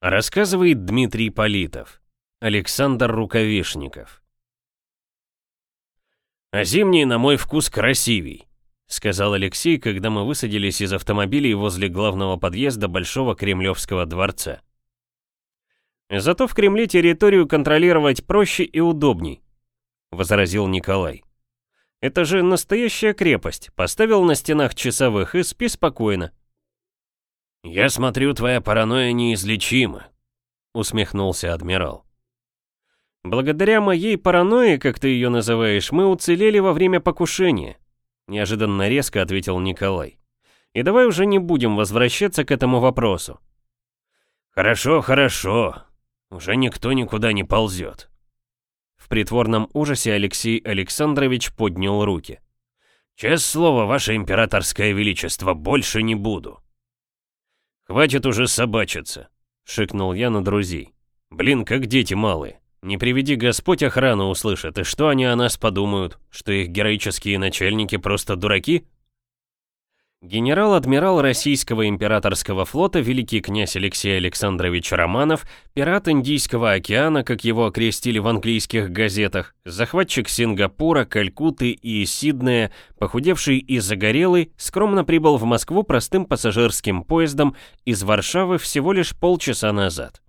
Рассказывает Дмитрий Политов. Александр Рукавишников. «А зимний, на мой вкус, красивей», — сказал Алексей, когда мы высадились из автомобилей возле главного подъезда Большого Кремлевского дворца. «Зато в Кремле территорию контролировать проще и удобней», — возразил Николай. «Это же настоящая крепость. Поставил на стенах часовых и спи спокойно. «Я смотрю, твоя паранойя неизлечима», — усмехнулся адмирал. «Благодаря моей паранойи, как ты ее называешь, мы уцелели во время покушения», — неожиданно резко ответил Николай. «И давай уже не будем возвращаться к этому вопросу». «Хорошо, хорошо. Уже никто никуда не ползет». В притворном ужасе Алексей Александрович поднял руки. «Честное слово, ваше императорское величество, больше не буду». «Хватит уже собачиться», — шикнул я на друзей. «Блин, как дети малые. Не приведи Господь охрану услышат, и что они о нас подумают? Что их героические начальники просто дураки?» Генерал-адмирал Российского императорского флота великий князь Алексей Александрович Романов, пират Индийского океана, как его окрестили в английских газетах, захватчик Сингапура, Калькутты и Сиднея, похудевший и загорелый, скромно прибыл в Москву простым пассажирским поездом из Варшавы всего лишь полчаса назад.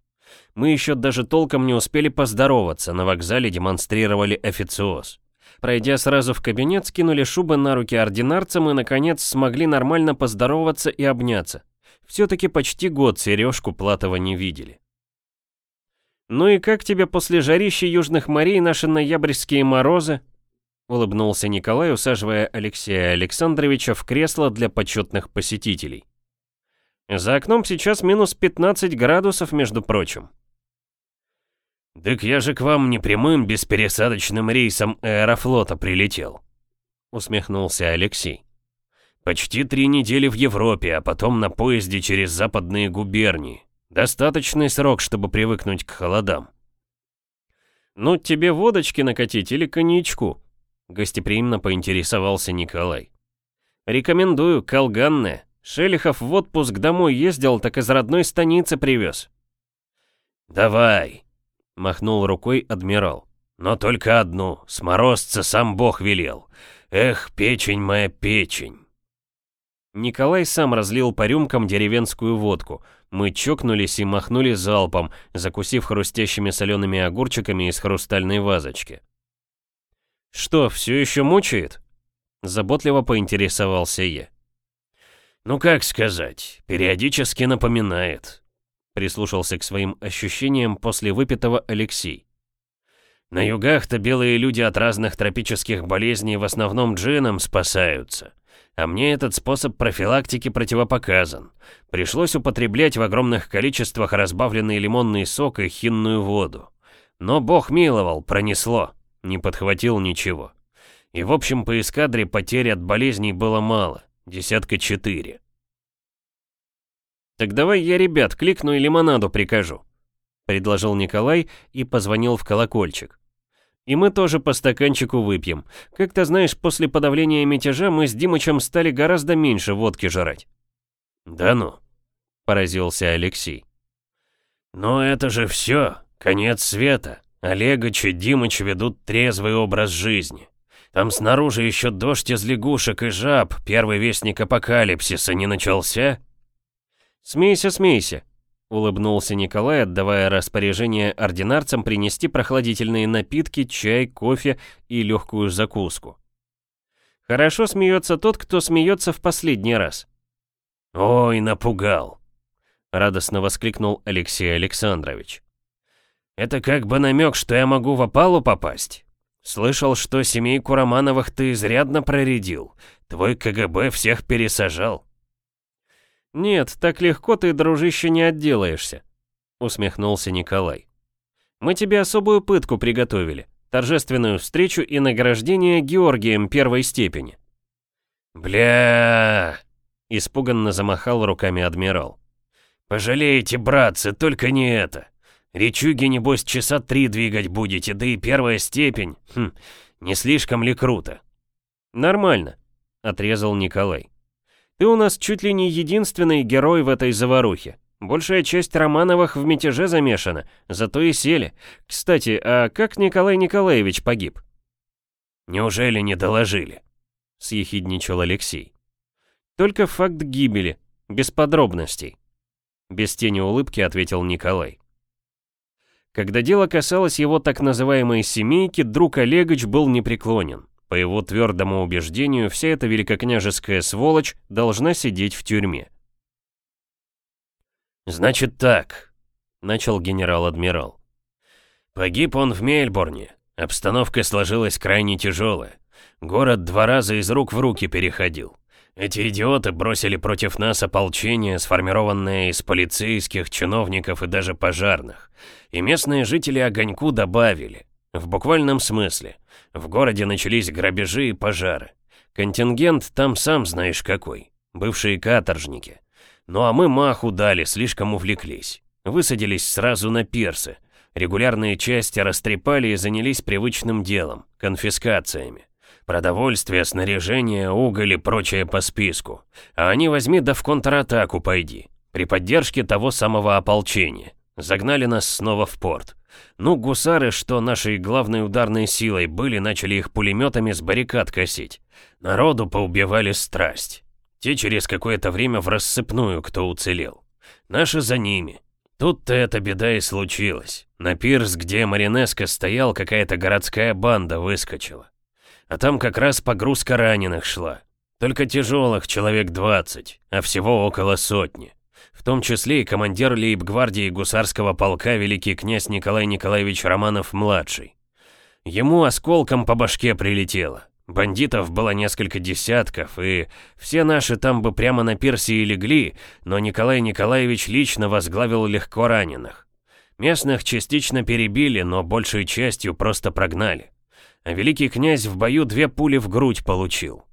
Мы еще даже толком не успели поздороваться, на вокзале демонстрировали официоз. Пройдя сразу в кабинет, скинули шубы на руки ординарцам и, наконец, смогли нормально поздороваться и обняться. Все-таки почти год Сережку Платова не видели. «Ну и как тебе после жарища южных морей наши ноябрьские морозы?» Улыбнулся Николай, усаживая Алексея Александровича в кресло для почетных посетителей. «За окном сейчас минус 15 градусов, между прочим». «Так я же к вам не прямым беспересадочным рейсом аэрофлота прилетел», — усмехнулся Алексей. «Почти три недели в Европе, а потом на поезде через западные губернии. Достаточный срок, чтобы привыкнуть к холодам». «Ну, тебе водочки накатить или коньячку?» — гостеприимно поинтересовался Николай. «Рекомендую, колганное. Шелихов в отпуск домой ездил, так из родной станицы привез». «Давай», Махнул рукой адмирал. Но только одну, с сам бог велел. Эх, печень моя печень. Николай сам разлил по рюмкам деревенскую водку. Мы чокнулись и махнули залпом, закусив хрустящими солеными огурчиками из хрустальной вазочки. «Что, все еще мучает?» Заботливо поинтересовался я. «Ну как сказать, периодически напоминает. Прислушался к своим ощущениям после выпитого Алексей. На югах-то белые люди от разных тропических болезней в основном джином спасаются. А мне этот способ профилактики противопоказан. Пришлось употреблять в огромных количествах разбавленный лимонный сок и хинную воду. Но бог миловал, пронесло. Не подхватил ничего. И в общем по эскадре потерь от болезней было мало. Десятка четыре. «Так давай я ребят кликну и лимонаду прикажу», — предложил Николай и позвонил в колокольчик. «И мы тоже по стаканчику выпьем. Как ты знаешь, после подавления мятежа мы с Димычем стали гораздо меньше водки жрать». «Да ну», — поразился Алексей. «Но это же все, конец света. Олегович и Димыч ведут трезвый образ жизни. Там снаружи еще дождь из лягушек и жаб, первый вестник апокалипсиса не начался?» «Смейся, смейся», — улыбнулся Николай, отдавая распоряжение ординарцам принести прохладительные напитки, чай, кофе и легкую закуску. «Хорошо смеется тот, кто смеется в последний раз». «Ой, напугал», — радостно воскликнул Алексей Александрович. «Это как бы намек, что я могу в опалу попасть. Слышал, что семейку Романовых ты изрядно проредил. Твой КГБ всех пересажал». «Нет, так легко ты, дружище, не отделаешься», — усмехнулся Николай. «Мы тебе особую пытку приготовили, торжественную встречу и награждение Георгием первой степени». «Бля...» — испуганно замахал руками адмирал. «Пожалеете, братцы, только не это. Речуги, небось, часа три двигать будете, да и первая степень. Хм, не слишком ли круто?» «Нормально», — отрезал Николай. Ты у нас чуть ли не единственный герой в этой заварухе. Большая часть Романовых в мятеже замешана, зато и сели. Кстати, а как Николай Николаевич погиб?» «Неужели не доложили?» — съехидничал Алексей. «Только факт гибели, без подробностей», — без тени улыбки ответил Николай. Когда дело касалось его так называемой «семейки», друг Олегович был непреклонен. По его твердому убеждению, вся эта великокняжеская сволочь должна сидеть в тюрьме. «Значит так», — начал генерал-адмирал. «Погиб он в Мельбурне. Обстановка сложилась крайне тяжелая. Город два раза из рук в руки переходил. Эти идиоты бросили против нас ополчение, сформированное из полицейских, чиновников и даже пожарных. И местные жители огоньку добавили. В буквальном смысле. В городе начались грабежи и пожары. Контингент там сам знаешь какой. Бывшие каторжники. Ну а мы маху дали, слишком увлеклись. Высадились сразу на пирсы. Регулярные части растрепали и занялись привычным делом – конфискациями. Продовольствие, снаряжение, уголь и прочее по списку. А они возьми да в контратаку пойди. При поддержке того самого ополчения. Загнали нас снова в порт. Ну, гусары, что нашей главной ударной силой были, начали их пулеметами с баррикад косить. Народу поубивали страсть. Те через какое-то время в рассыпную, кто уцелел. Наши за ними. Тут-то эта беда и случилась. На пирс, где Маринеско стоял, какая-то городская банда выскочила. А там как раз погрузка раненых шла. Только тяжелых человек 20, а всего около сотни в том числе и командир лейб-гвардии гусарского полка великий князь Николай Николаевич Романов-младший. Ему осколком по башке прилетело. Бандитов было несколько десятков, и все наши там бы прямо на пирсе и легли, но Николай Николаевич лично возглавил легко раненых. Местных частично перебили, но большей частью просто прогнали. А великий князь в бою две пули в грудь получил.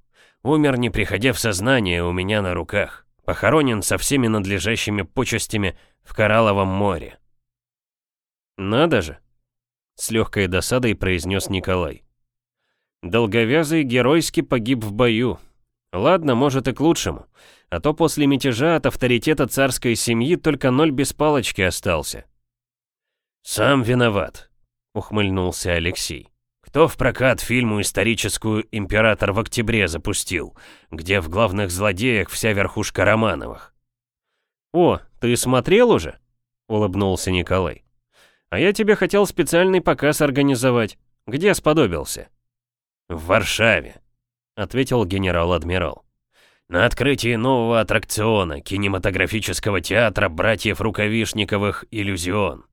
Умер, не приходя в сознание, у меня на руках. Похоронен со всеми надлежащими почестями в Коралловом море. «Надо же!» — с легкой досадой произнес Николай. «Долговязый геройски погиб в бою. Ладно, может и к лучшему. А то после мятежа от авторитета царской семьи только ноль без палочки остался». «Сам виноват», — ухмыльнулся Алексей. Кто в прокат фильму историческую «Император в октябре» запустил, где в главных злодеях вся верхушка Романовых? «О, ты смотрел уже?» — улыбнулся Николай. «А я тебе хотел специальный показ организовать. Где сподобился?» «В Варшаве», — ответил генерал-адмирал. «На открытии нового аттракциона кинематографического театра братьев Рукавишниковых «Иллюзион».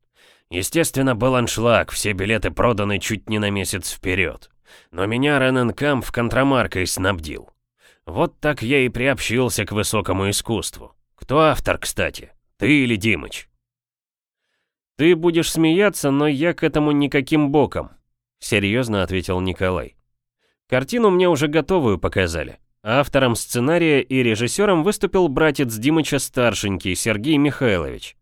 Естественно, был аншлаг, все билеты проданы чуть не на месяц вперед. Но меня Рененкамп контрамаркой снабдил. Вот так я и приобщился к высокому искусству. Кто автор, кстати? Ты или Димыч? Ты будешь смеяться, но я к этому никаким боком, серьезно ответил Николай. Картину мне уже готовую показали. Автором сценария и режиссером выступил братец Димыча старшенький Сергей Михайлович.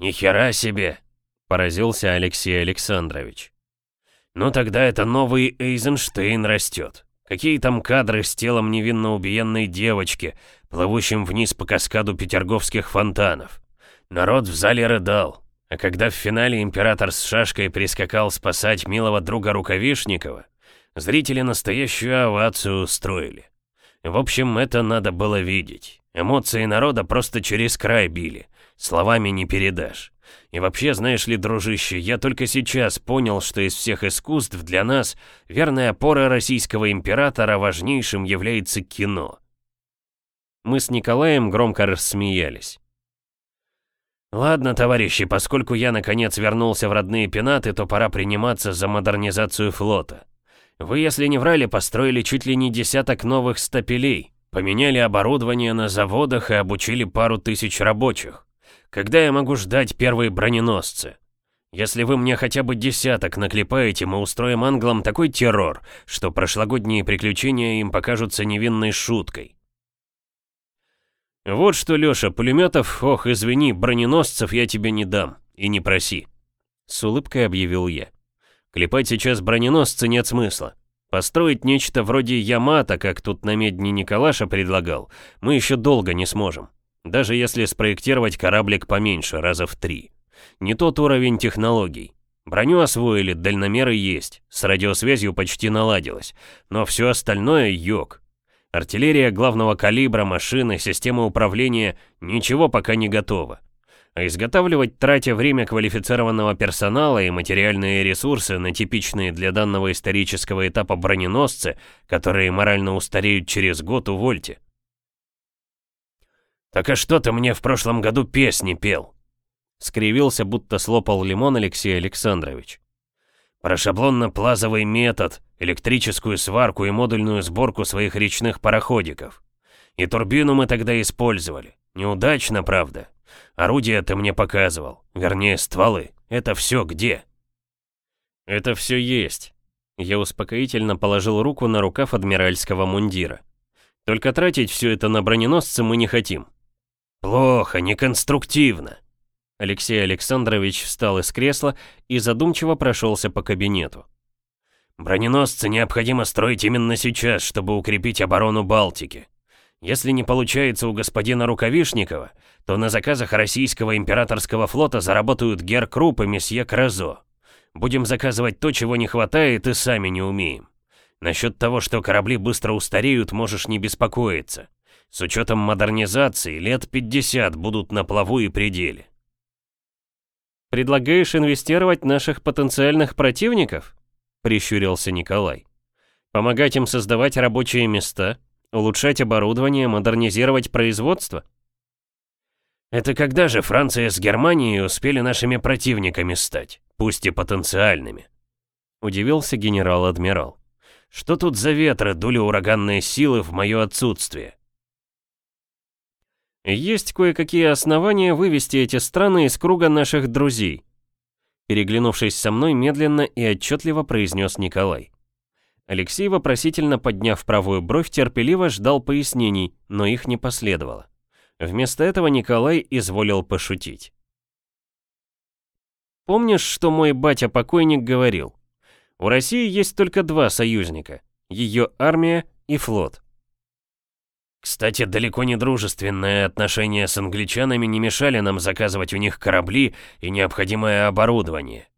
«Ни хера себе!» — поразился Алексей Александрович. «Ну тогда это новый Эйзенштейн растет. Какие там кадры с телом невинно убиенной девочки, плывущим вниз по каскаду петерговских фонтанов. Народ в зале рыдал, а когда в финале император с шашкой прискакал спасать милого друга Рукавишникова, зрители настоящую овацию устроили. В общем, это надо было видеть. Эмоции народа просто через край били. Словами не передашь. И вообще, знаешь ли, дружище, я только сейчас понял, что из всех искусств для нас верная опора российского императора важнейшим является кино. Мы с Николаем громко рассмеялись. Ладно, товарищи, поскольку я наконец вернулся в родные пенаты, то пора приниматься за модернизацию флота. Вы, если не врали, построили чуть ли не десяток новых стапелей, поменяли оборудование на заводах и обучили пару тысяч рабочих. Когда я могу ждать первые броненосцы? Если вы мне хотя бы десяток наклепаете, мы устроим англам такой террор, что прошлогодние приключения им покажутся невинной шуткой. Вот что, Лёша, пулеметов, ох, извини, броненосцев я тебе не дам, и не проси. С улыбкой объявил я. Клепать сейчас броненосцы нет смысла. Построить нечто вроде Ямата, как тут на медне Николаша предлагал, мы еще долго не сможем. Даже если спроектировать кораблик поменьше, раза в три. Не тот уровень технологий. Броню освоили, дальномеры есть, с радиосвязью почти наладилось, но все остальное йог. Артиллерия главного калибра, машины, система управления – ничего пока не готово. А изготавливать, тратя время квалифицированного персонала и материальные ресурсы на типичные для данного исторического этапа броненосцы, которые морально устареют через год, увольте. «Так а что ты мне в прошлом году песни пел?» Скривился, будто слопал лимон Алексей Александрович. Про шаблонно-плазовый метод, электрическую сварку и модульную сборку своих речных пароходиков. И турбину мы тогда использовали. Неудачно, правда. Орудия ты мне показывал. Вернее, стволы. Это все где? Это все есть. Я успокоительно положил руку на рукав адмиральского мундира. Только тратить все это на броненосцы мы не хотим. Плохо, неконструктивно. Алексей Александрович встал из кресла и задумчиво прошелся по кабинету. Броненосцы необходимо строить именно сейчас, чтобы укрепить оборону Балтики. Если не получается у господина Рукавишникова, то на заказах российского императорского флота заработают Гер Круп и месье Кразо. Будем заказывать то, чего не хватает и сами не умеем. Насчет того, что корабли быстро устареют, можешь не беспокоиться. С учетом модернизации, лет 50 будут на плаву и пределе. «Предлагаешь инвестировать наших потенциальных противников?» — прищурился Николай. «Помогать им создавать рабочие места, улучшать оборудование, модернизировать производство?» «Это когда же Франция с Германией успели нашими противниками стать, пусть и потенциальными?» — удивился генерал-адмирал. «Что тут за ветры дули ураганные силы в мое отсутствие?» Есть кое-какие основания вывести эти страны из круга наших друзей. Переглянувшись со мной, медленно и отчетливо произнес Николай. Алексей, вопросительно подняв правую бровь, терпеливо ждал пояснений, но их не последовало. Вместо этого Николай изволил пошутить. Помнишь, что мой батя-покойник говорил? У России есть только два союзника. Ее армия и флот. Кстати, далеко не дружественные отношения с англичанами не мешали нам заказывать у них корабли и необходимое оборудование.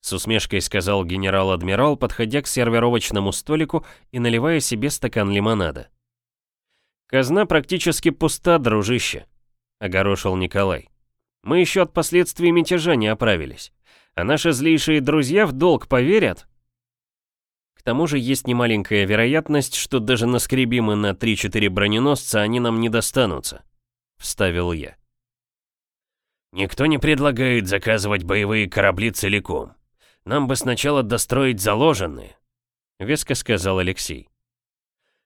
С усмешкой сказал генерал-адмирал, подходя к сервировочному столику и наливая себе стакан лимонада. «Казна практически пуста, дружище», — огорошил Николай. «Мы еще от последствий мятежа не оправились. А наши злейшие друзья в долг поверят, тому же есть немаленькая вероятность, что даже наскребимы на 3-4 броненосца они нам не достанутся», — вставил я. «Никто не предлагает заказывать боевые корабли целиком. Нам бы сначала достроить заложенные», — веско сказал Алексей.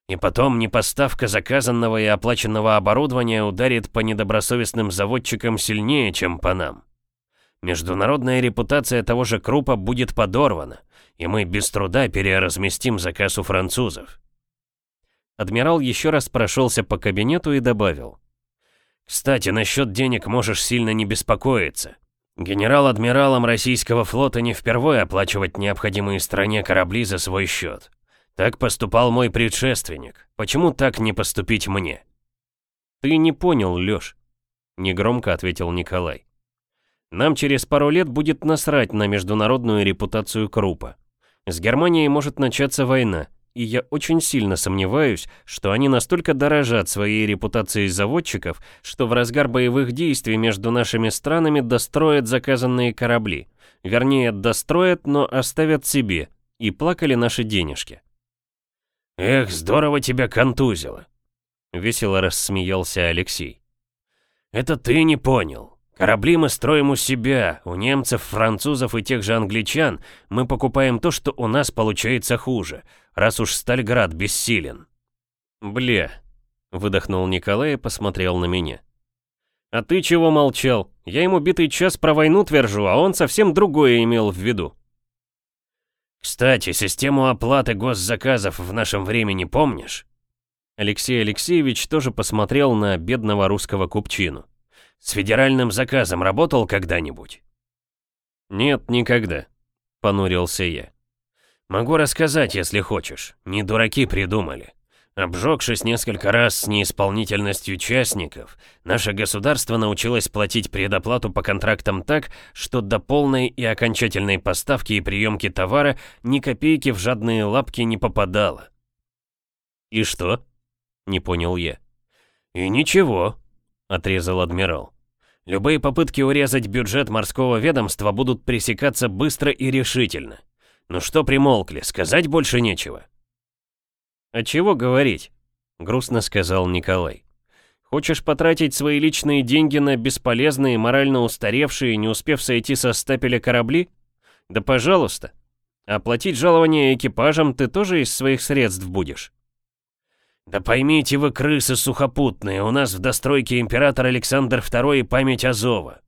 «И потом непоставка заказанного и оплаченного оборудования ударит по недобросовестным заводчикам сильнее, чем по нам. Международная репутация того же Крупа будет подорвана, и мы без труда переразместим заказ у французов. Адмирал еще раз прошелся по кабинету и добавил. «Кстати, насчет денег можешь сильно не беспокоиться. Генерал-адмиралам российского флота не впервые оплачивать необходимые стране корабли за свой счет. Так поступал мой предшественник. Почему так не поступить мне?» «Ты не понял, Лёш», — негромко ответил Николай. «Нам через пару лет будет насрать на международную репутацию Крупа. С Германией может начаться война, и я очень сильно сомневаюсь, что они настолько дорожат своей репутацией заводчиков, что в разгар боевых действий между нашими странами достроят заказанные корабли. Вернее, достроят, но оставят себе, и плакали наши денежки. «Эх, здорово тебя контузило!» — весело рассмеялся Алексей. «Это ты не понял. Корабли мы строим у себя, у немцев, французов и тех же англичан мы покупаем то, что у нас получается хуже, раз уж Стальград бессилен. Бля, выдохнул Николай и посмотрел на меня. А ты чего молчал? Я ему битый час про войну твержу, а он совсем другое имел в виду. Кстати, систему оплаты госзаказов в нашем времени помнишь? Алексей Алексеевич тоже посмотрел на бедного русского купчину. С федеральным заказом работал когда-нибудь? Нет, никогда, понурился я. Могу рассказать, если хочешь. Не дураки придумали. Обжегшись несколько раз с неисполнительностью частников, наше государство научилось платить предоплату по контрактам так, что до полной и окончательной поставки и приемки товара ни копейки в жадные лапки не попадало. «И что?» — не понял я. «И ничего», — отрезал адмирал. «Любые попытки урезать бюджет морского ведомства будут пресекаться быстро и решительно. Ну что примолкли, сказать больше нечего». «А чего говорить?» — грустно сказал Николай. «Хочешь потратить свои личные деньги на бесполезные, морально устаревшие, не успев сойти со стапеля корабли? Да пожалуйста. Оплатить жалование экипажам ты тоже из своих средств будешь». «Да поймите вы, крысы сухопутные, у нас в достройке император Александр II и память Азова.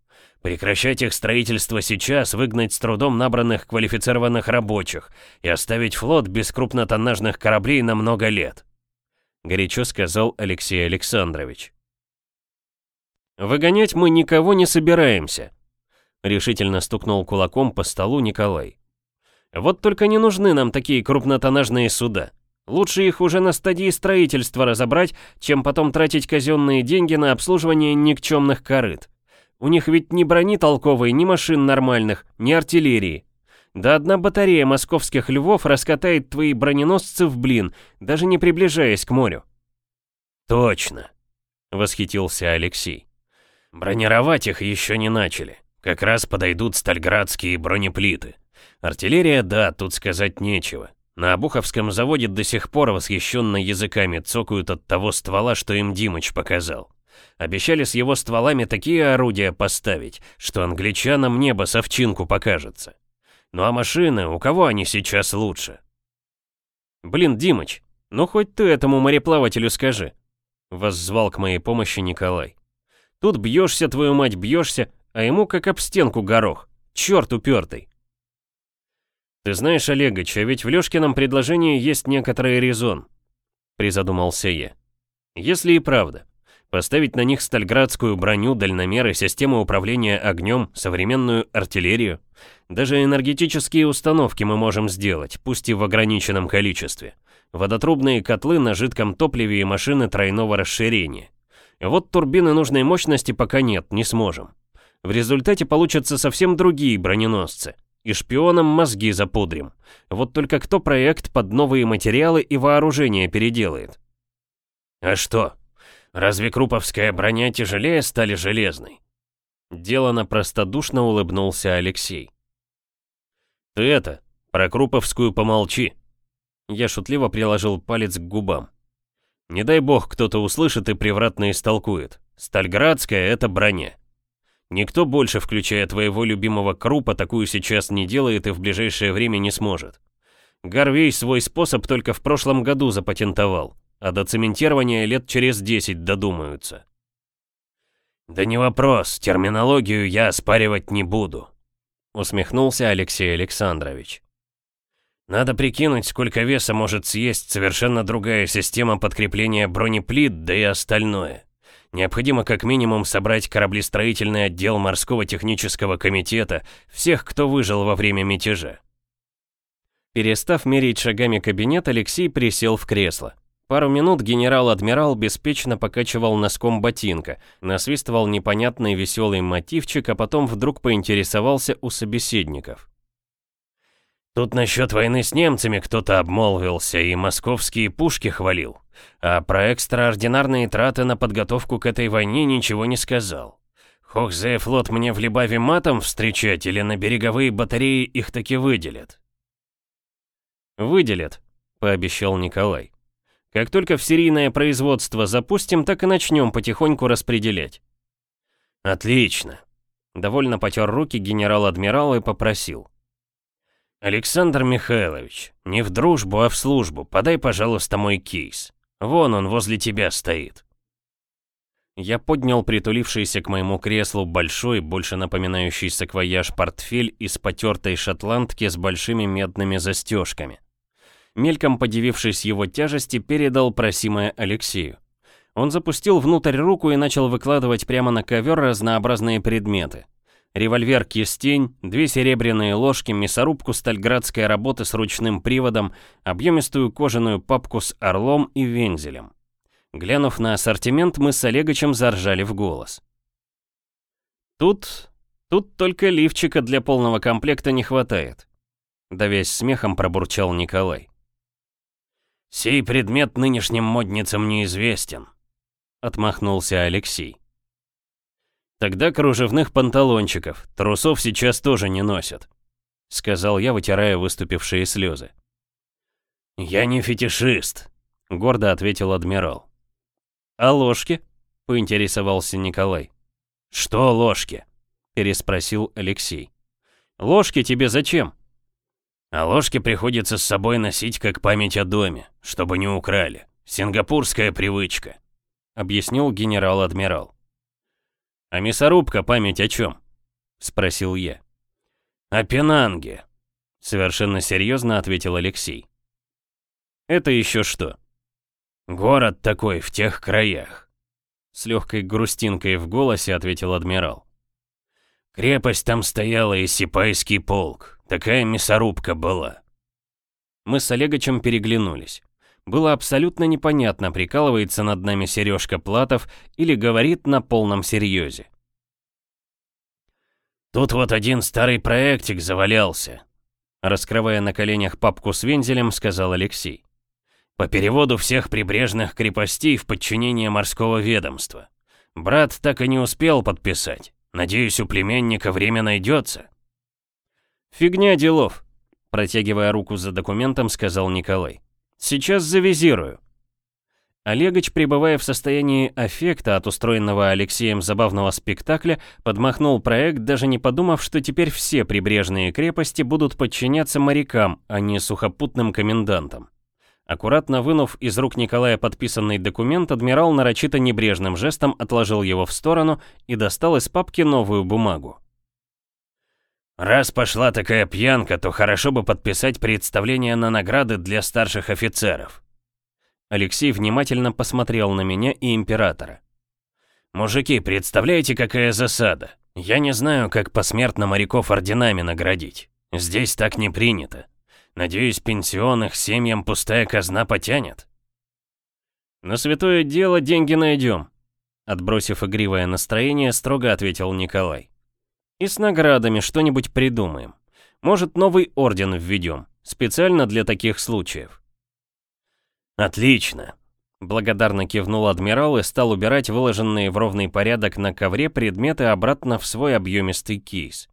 Прекращать их строительство сейчас, выгнать с трудом набранных квалифицированных рабочих и оставить флот без крупнотоннажных кораблей на много лет», — горячо сказал Алексей Александрович. «Выгонять мы никого не собираемся», — решительно стукнул кулаком по столу Николай. «Вот только не нужны нам такие крупнотоннажные суда. Лучше их уже на стадии строительства разобрать, чем потом тратить казенные деньги на обслуживание никчемных корыт. У них ведь ни брони толковой, ни машин нормальных, ни артиллерии. Да одна батарея московских львов раскатает твои броненосцы в блин, даже не приближаясь к морю. Точно, восхитился Алексей. Бронировать их еще не начали. Как раз подойдут стальградские бронеплиты. Артиллерия, да, тут сказать нечего. На Обуховском заводе до сих пор восхищенно языками цокают от того ствола, что им Димыч показал. Обещали с его стволами такие орудия поставить, что англичанам небо совчинку покажется. Ну а машины, у кого они сейчас лучше? Блин, Димыч, ну хоть ты этому мореплавателю скажи. Воззвал к моей помощи Николай. Тут бьешься, твою мать, бьешься, а ему как об стенку горох. Черт упертый. Ты знаешь, Олегович, а ведь в Лёшкином предложении есть некоторый резон. Призадумался я. Если и правда, Поставить на них стальградскую броню, дальномеры, систему управления огнем, современную артиллерию. Даже энергетические установки мы можем сделать, пусть и в ограниченном количестве. Водотрубные котлы на жидком топливе и машины тройного расширения. Вот турбины нужной мощности пока нет, не сможем. В результате получатся совсем другие броненосцы. И шпионам мозги запудрим. Вот только кто проект под новые материалы и вооружение переделает? А что, Разве круповская броня тяжелее стали железной? Делано простодушно улыбнулся Алексей. Ты это, про круповскую помолчи. Я шутливо приложил палец к губам. Не дай бог кто-то услышит и превратно истолкует. Стальградская — это броня. Никто больше, включая твоего любимого Крупа, такую сейчас не делает и в ближайшее время не сможет. Гарвей свой способ только в прошлом году запатентовал а до цементирования лет через 10 додумаются. «Да не вопрос, терминологию я оспаривать не буду», усмехнулся Алексей Александрович. «Надо прикинуть, сколько веса может съесть совершенно другая система подкрепления бронеплит, да и остальное. Необходимо как минимум собрать кораблестроительный отдел морского технического комитета, всех, кто выжил во время мятежа». Перестав мерить шагами кабинет, Алексей присел в кресло. Пару минут генерал-адмирал беспечно покачивал носком ботинка, насвистывал непонятный веселый мотивчик, а потом вдруг поинтересовался у собеседников. «Тут насчет войны с немцами кто-то обмолвился и московские пушки хвалил, а про экстраординарные траты на подготовку к этой войне ничего не сказал. Хохзе флот мне в Либаве матом встречать или на береговые батареи их таки выделят?» «Выделят», — пообещал Николай. Как только в серийное производство запустим, так и начнем потихоньку распределять. Отлично. Довольно потер руки генерал-адмирал и попросил. Александр Михайлович, не в дружбу, а в службу, подай, пожалуйста, мой кейс. Вон он возле тебя стоит. Я поднял притулившийся к моему креслу большой, больше напоминающий саквояж портфель из потертой шотландки с большими медными застежками мельком подивившись его тяжести, передал просимое Алексею. Он запустил внутрь руку и начал выкладывать прямо на ковер разнообразные предметы. Револьвер «Кистень», две серебряные ложки, мясорубку стальградской работы с ручным приводом, объемистую кожаную папку с орлом и вензелем. Глянув на ассортимент, мы с Олегочем заржали в голос. Тут... тут только лифчика для полного комплекта не хватает. Давясь смехом, пробурчал Николай. «Сей предмет нынешним модницам неизвестен», — отмахнулся Алексей. «Тогда кружевных панталончиков, трусов сейчас тоже не носят», — сказал я, вытирая выступившие слезы. «Я не фетишист», — гордо ответил адмирал. «А ложки?» — поинтересовался Николай. «Что ложки?» — переспросил Алексей. «Ложки тебе зачем?» «А ложки приходится с собой носить как память о доме, чтобы не украли. Сингапурская привычка», — объяснил генерал-адмирал. «А мясорубка память о чем?» — спросил я. «О Пенанге», — совершенно серьезно ответил Алексей. «Это еще что?» «Город такой в тех краях», — с легкой грустинкой в голосе ответил адмирал. «Крепость там стояла и сипайский полк, такая мясорубка была». Мы с Олегочем переглянулись. Было абсолютно непонятно, прикалывается над нами Сережка Платов или говорит на полном серьезе. «Тут вот один старый проектик завалялся», раскрывая на коленях папку с вензелем, сказал Алексей. «По переводу всех прибрежных крепостей в подчинение морского ведомства. Брат так и не успел подписать. Надеюсь, у племянника время найдется». «Фигня делов», протягивая руку за документом, сказал Николай. Сейчас завизирую. Олегович, пребывая в состоянии аффекта от устроенного Алексеем забавного спектакля, подмахнул проект, даже не подумав, что теперь все прибрежные крепости будут подчиняться морякам, а не сухопутным комендантам. Аккуратно вынув из рук Николая подписанный документ, адмирал нарочито небрежным жестом отложил его в сторону и достал из папки новую бумагу. Раз пошла такая пьянка, то хорошо бы подписать представление на награды для старших офицеров. Алексей внимательно посмотрел на меня и императора. «Мужики, представляете, какая засада? Я не знаю, как посмертно моряков орденами наградить. Здесь так не принято. Надеюсь, пенсион их семьям пустая казна потянет». «На святое дело деньги найдем», — отбросив игривое настроение, строго ответил Николай. И с наградами что-нибудь придумаем. Может, новый орден введем, специально для таких случаев. Отлично. Благодарно кивнул адмирал и стал убирать выложенные в ровный порядок на ковре предметы обратно в свой объемистый кейс.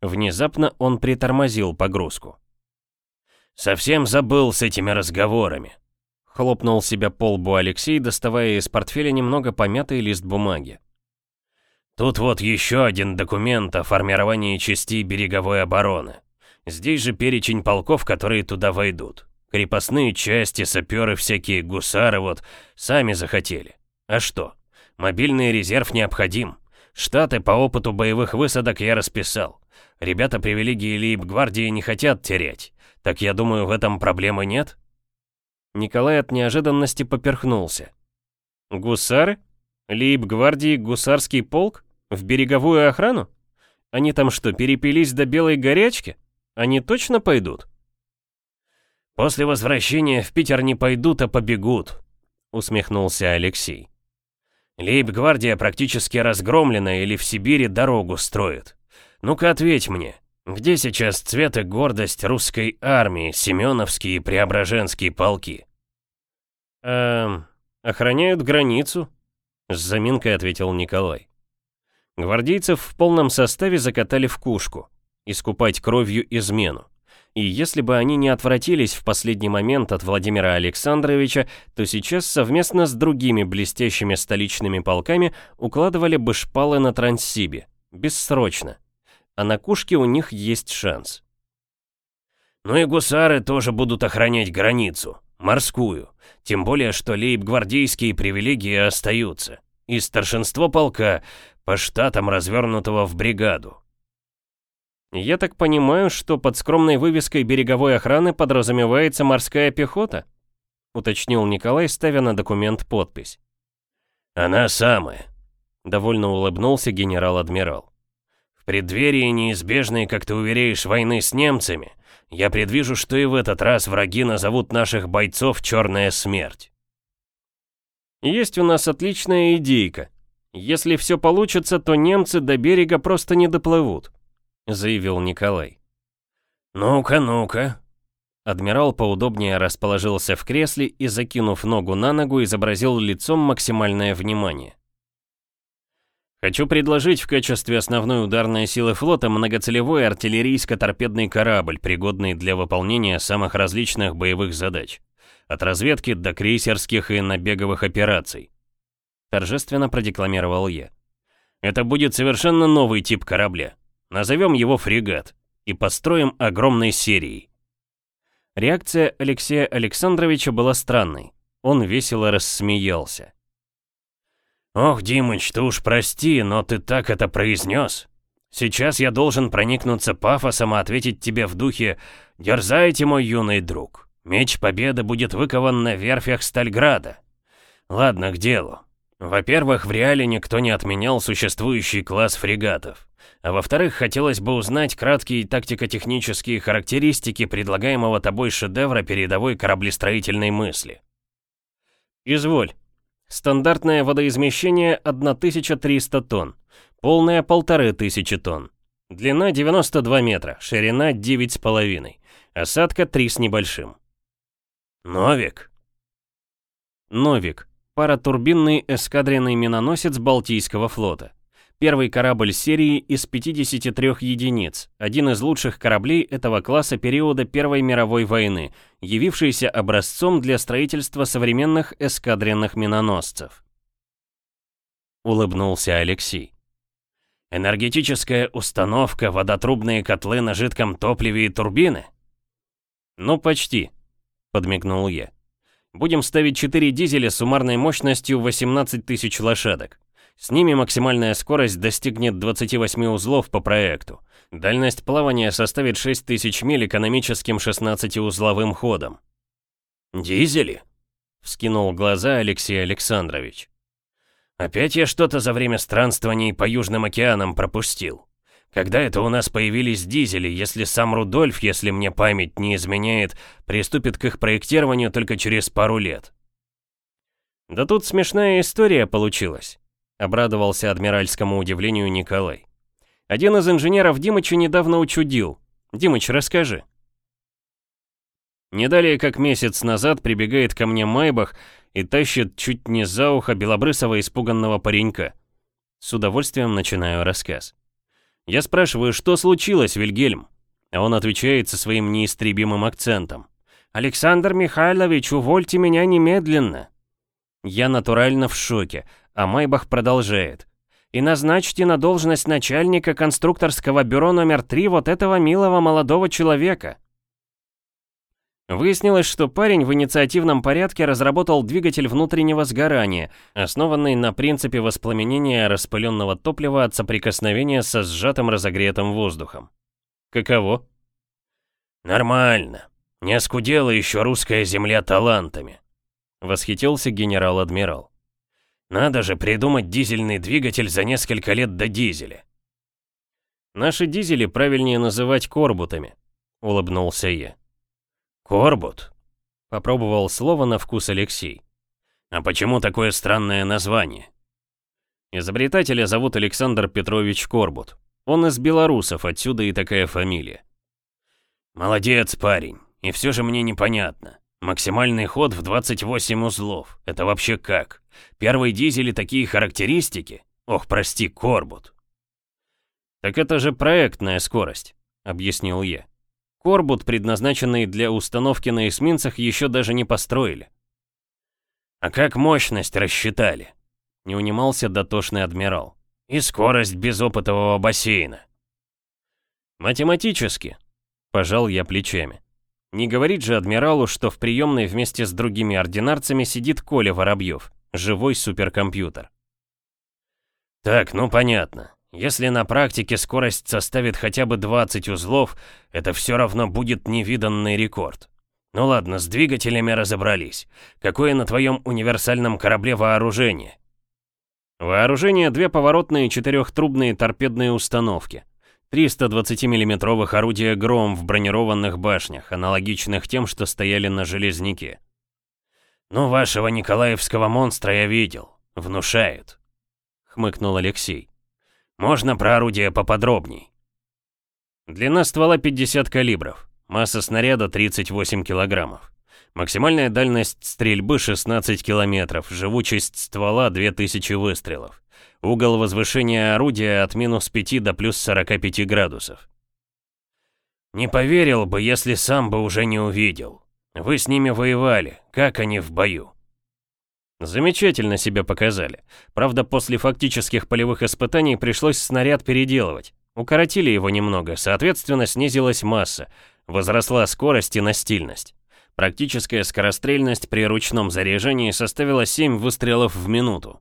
Внезапно он притормозил погрузку. «Совсем забыл с этими разговорами», — хлопнул себя по лбу Алексей, доставая из портфеля немного помятый лист бумаги. Тут вот еще один документ о формировании частей береговой обороны. Здесь же перечень полков, которые туда войдут. Крепостные части, саперы всякие, гусары вот, сами захотели. А что? Мобильный резерв необходим. Штаты по опыту боевых высадок я расписал. Ребята привилегии лейб-гвардии не хотят терять. Так я думаю, в этом проблемы нет? Николай от неожиданности поперхнулся. Гусары? Лейб-гвардии гусарский полк? В береговую охрану? Они там что, перепились до белой горячки? Они точно пойдут? После возвращения в Питер не пойдут, а побегут, усмехнулся Алексей. Лейб-гвардия практически разгромлена или в Сибири дорогу строит. Ну-ка ответь мне, где сейчас цвет и гордость русской армии, Семеновские и Преображенские полки? Эм, охраняют границу, с заминкой ответил Николай. Гвардейцев в полном составе закатали в кушку. Искупать кровью измену. И если бы они не отвратились в последний момент от Владимира Александровича, то сейчас совместно с другими блестящими столичными полками укладывали бы шпалы на Транссибе. Бессрочно. А на Кушке у них есть шанс. Ну и гусары тоже будут охранять границу. Морскую. Тем более, что лейб-гвардейские привилегии остаются. И старшинство полка по штатам, развернутого в бригаду. Я так понимаю, что под скромной вывеской береговой охраны подразумевается морская пехота? Уточнил Николай, ставя на документ подпись. Она самая. Довольно улыбнулся генерал-адмирал. В преддверии неизбежной, как ты уверяешь, войны с немцами, я предвижу, что и в этот раз враги назовут наших бойцов «Черная смерть». Есть у нас отличная идейка. Если все получится, то немцы до берега просто не доплывут, заявил Николай. Ну-ка, ну-ка. Адмирал поудобнее расположился в кресле и, закинув ногу на ногу, изобразил лицом максимальное внимание. Хочу предложить в качестве основной ударной силы флота многоцелевой артиллерийско-торпедный корабль, пригодный для выполнения самых различных боевых задач. От разведки до крейсерских и набеговых операций. Торжественно продекламировал я. Это будет совершенно новый тип корабля. Назовем его фрегат. И построим огромной серией. Реакция Алексея Александровича была странной. Он весело рассмеялся. «Ох, Димыч, ты уж прости, но ты так это произнес. Сейчас я должен проникнуться пафосом и ответить тебе в духе «Дерзайте, мой юный друг, меч победы будет выкован на верфях Стальграда». Ладно, к делу. Во-первых, в реале никто не отменял существующий класс фрегатов. А во-вторых, хотелось бы узнать краткие тактико-технические характеристики предлагаемого тобой шедевра передовой кораблестроительной мысли. «Изволь», Стандартное водоизмещение 1300 тонн, полное 1500 тонн. Длина 92 метра, ширина 9,5, осадка 3 с небольшим. Новик. Новик. Паратурбинный эскадренный миноносец Балтийского флота. Первый корабль серии из 53 единиц, один из лучших кораблей этого класса периода Первой мировой войны, явившийся образцом для строительства современных эскадренных миноносцев. Улыбнулся Алексей. Энергетическая установка, водотрубные котлы на жидком топливе и турбины? Ну, почти, подмигнул я. Будем ставить 4 дизеля суммарной мощностью 18 тысяч лошадок. С ними максимальная скорость достигнет 28 узлов по проекту. Дальность плавания составит 6000 миль экономическим 16-узловым ходом. «Дизели?» — вскинул глаза Алексей Александрович. «Опять я что-то за время странствований по Южным океанам пропустил. Когда это у нас появились дизели, если сам Рудольф, если мне память не изменяет, приступит к их проектированию только через пару лет?» «Да тут смешная история получилась обрадовался адмиральскому удивлению Николай. Один из инженеров Димыча недавно учудил. Димыч, расскажи. Не далее, как месяц назад, прибегает ко мне Майбах и тащит чуть не за ухо белобрысого испуганного паренька. С удовольствием начинаю рассказ. Я спрашиваю, что случилось, Вильгельм? А он отвечает со своим неистребимым акцентом. «Александр Михайлович, увольте меня немедленно!» Я натурально в шоке, а Майбах продолжает. «И назначьте на должность начальника конструкторского бюро номер 3 вот этого милого молодого человека». Выяснилось, что парень в инициативном порядке разработал двигатель внутреннего сгорания, основанный на принципе воспламенения распыленного топлива от соприкосновения со сжатым разогретым воздухом. Каково? Нормально. Не оскудела еще русская земля талантами. Восхитился генерал-адмирал. Надо же придумать дизельный двигатель за несколько лет до дизеля. Наши дизели правильнее называть корбутами, улыбнулся я. Корбут? Попробовал слово на вкус Алексей. А почему такое странное название? Изобретателя зовут Александр Петрович Корбут. Он из белорусов, отсюда и такая фамилия. Молодец, парень. И все же мне непонятно. Максимальный ход в 28 узлов. Это вообще как? Первый дизель и такие характеристики? Ох, прости, Корбут. Так это же проектная скорость, объяснил я. Корбут, предназначенный для установки на эсминцах, еще даже не построили. А как мощность рассчитали? Не унимался дотошный адмирал. И скорость безопытового бассейна. Математически, пожал я плечами. Не говорит же адмиралу, что в приемной вместе с другими ординарцами сидит Коля Воробьев, живой суперкомпьютер. Так, ну понятно. Если на практике скорость составит хотя бы 20 узлов, это все равно будет невиданный рекорд. Ну ладно, с двигателями разобрались. Какое на твоем универсальном корабле вооружение? Вооружение две поворотные четырехтрубные торпедные установки. 320 миллиметровых орудия «Гром» в бронированных башнях, аналогичных тем, что стояли на Железняке. «Ну, вашего Николаевского монстра я видел. Внушает», — хмыкнул Алексей. «Можно про орудие поподробней?» Длина ствола 50 калибров, масса снаряда 38 килограммов. Максимальная дальность стрельбы 16 километров, живучесть ствола 2000 выстрелов. Угол возвышения орудия от минус 5 до плюс 45 градусов. Не поверил бы, если сам бы уже не увидел. Вы с ними воевали, как они в бою? Замечательно себя показали. Правда, после фактических полевых испытаний пришлось снаряд переделывать. Укоротили его немного, соответственно, снизилась масса, возросла скорость и настильность. Практическая скорострельность при ручном заряжении составила 7 выстрелов в минуту.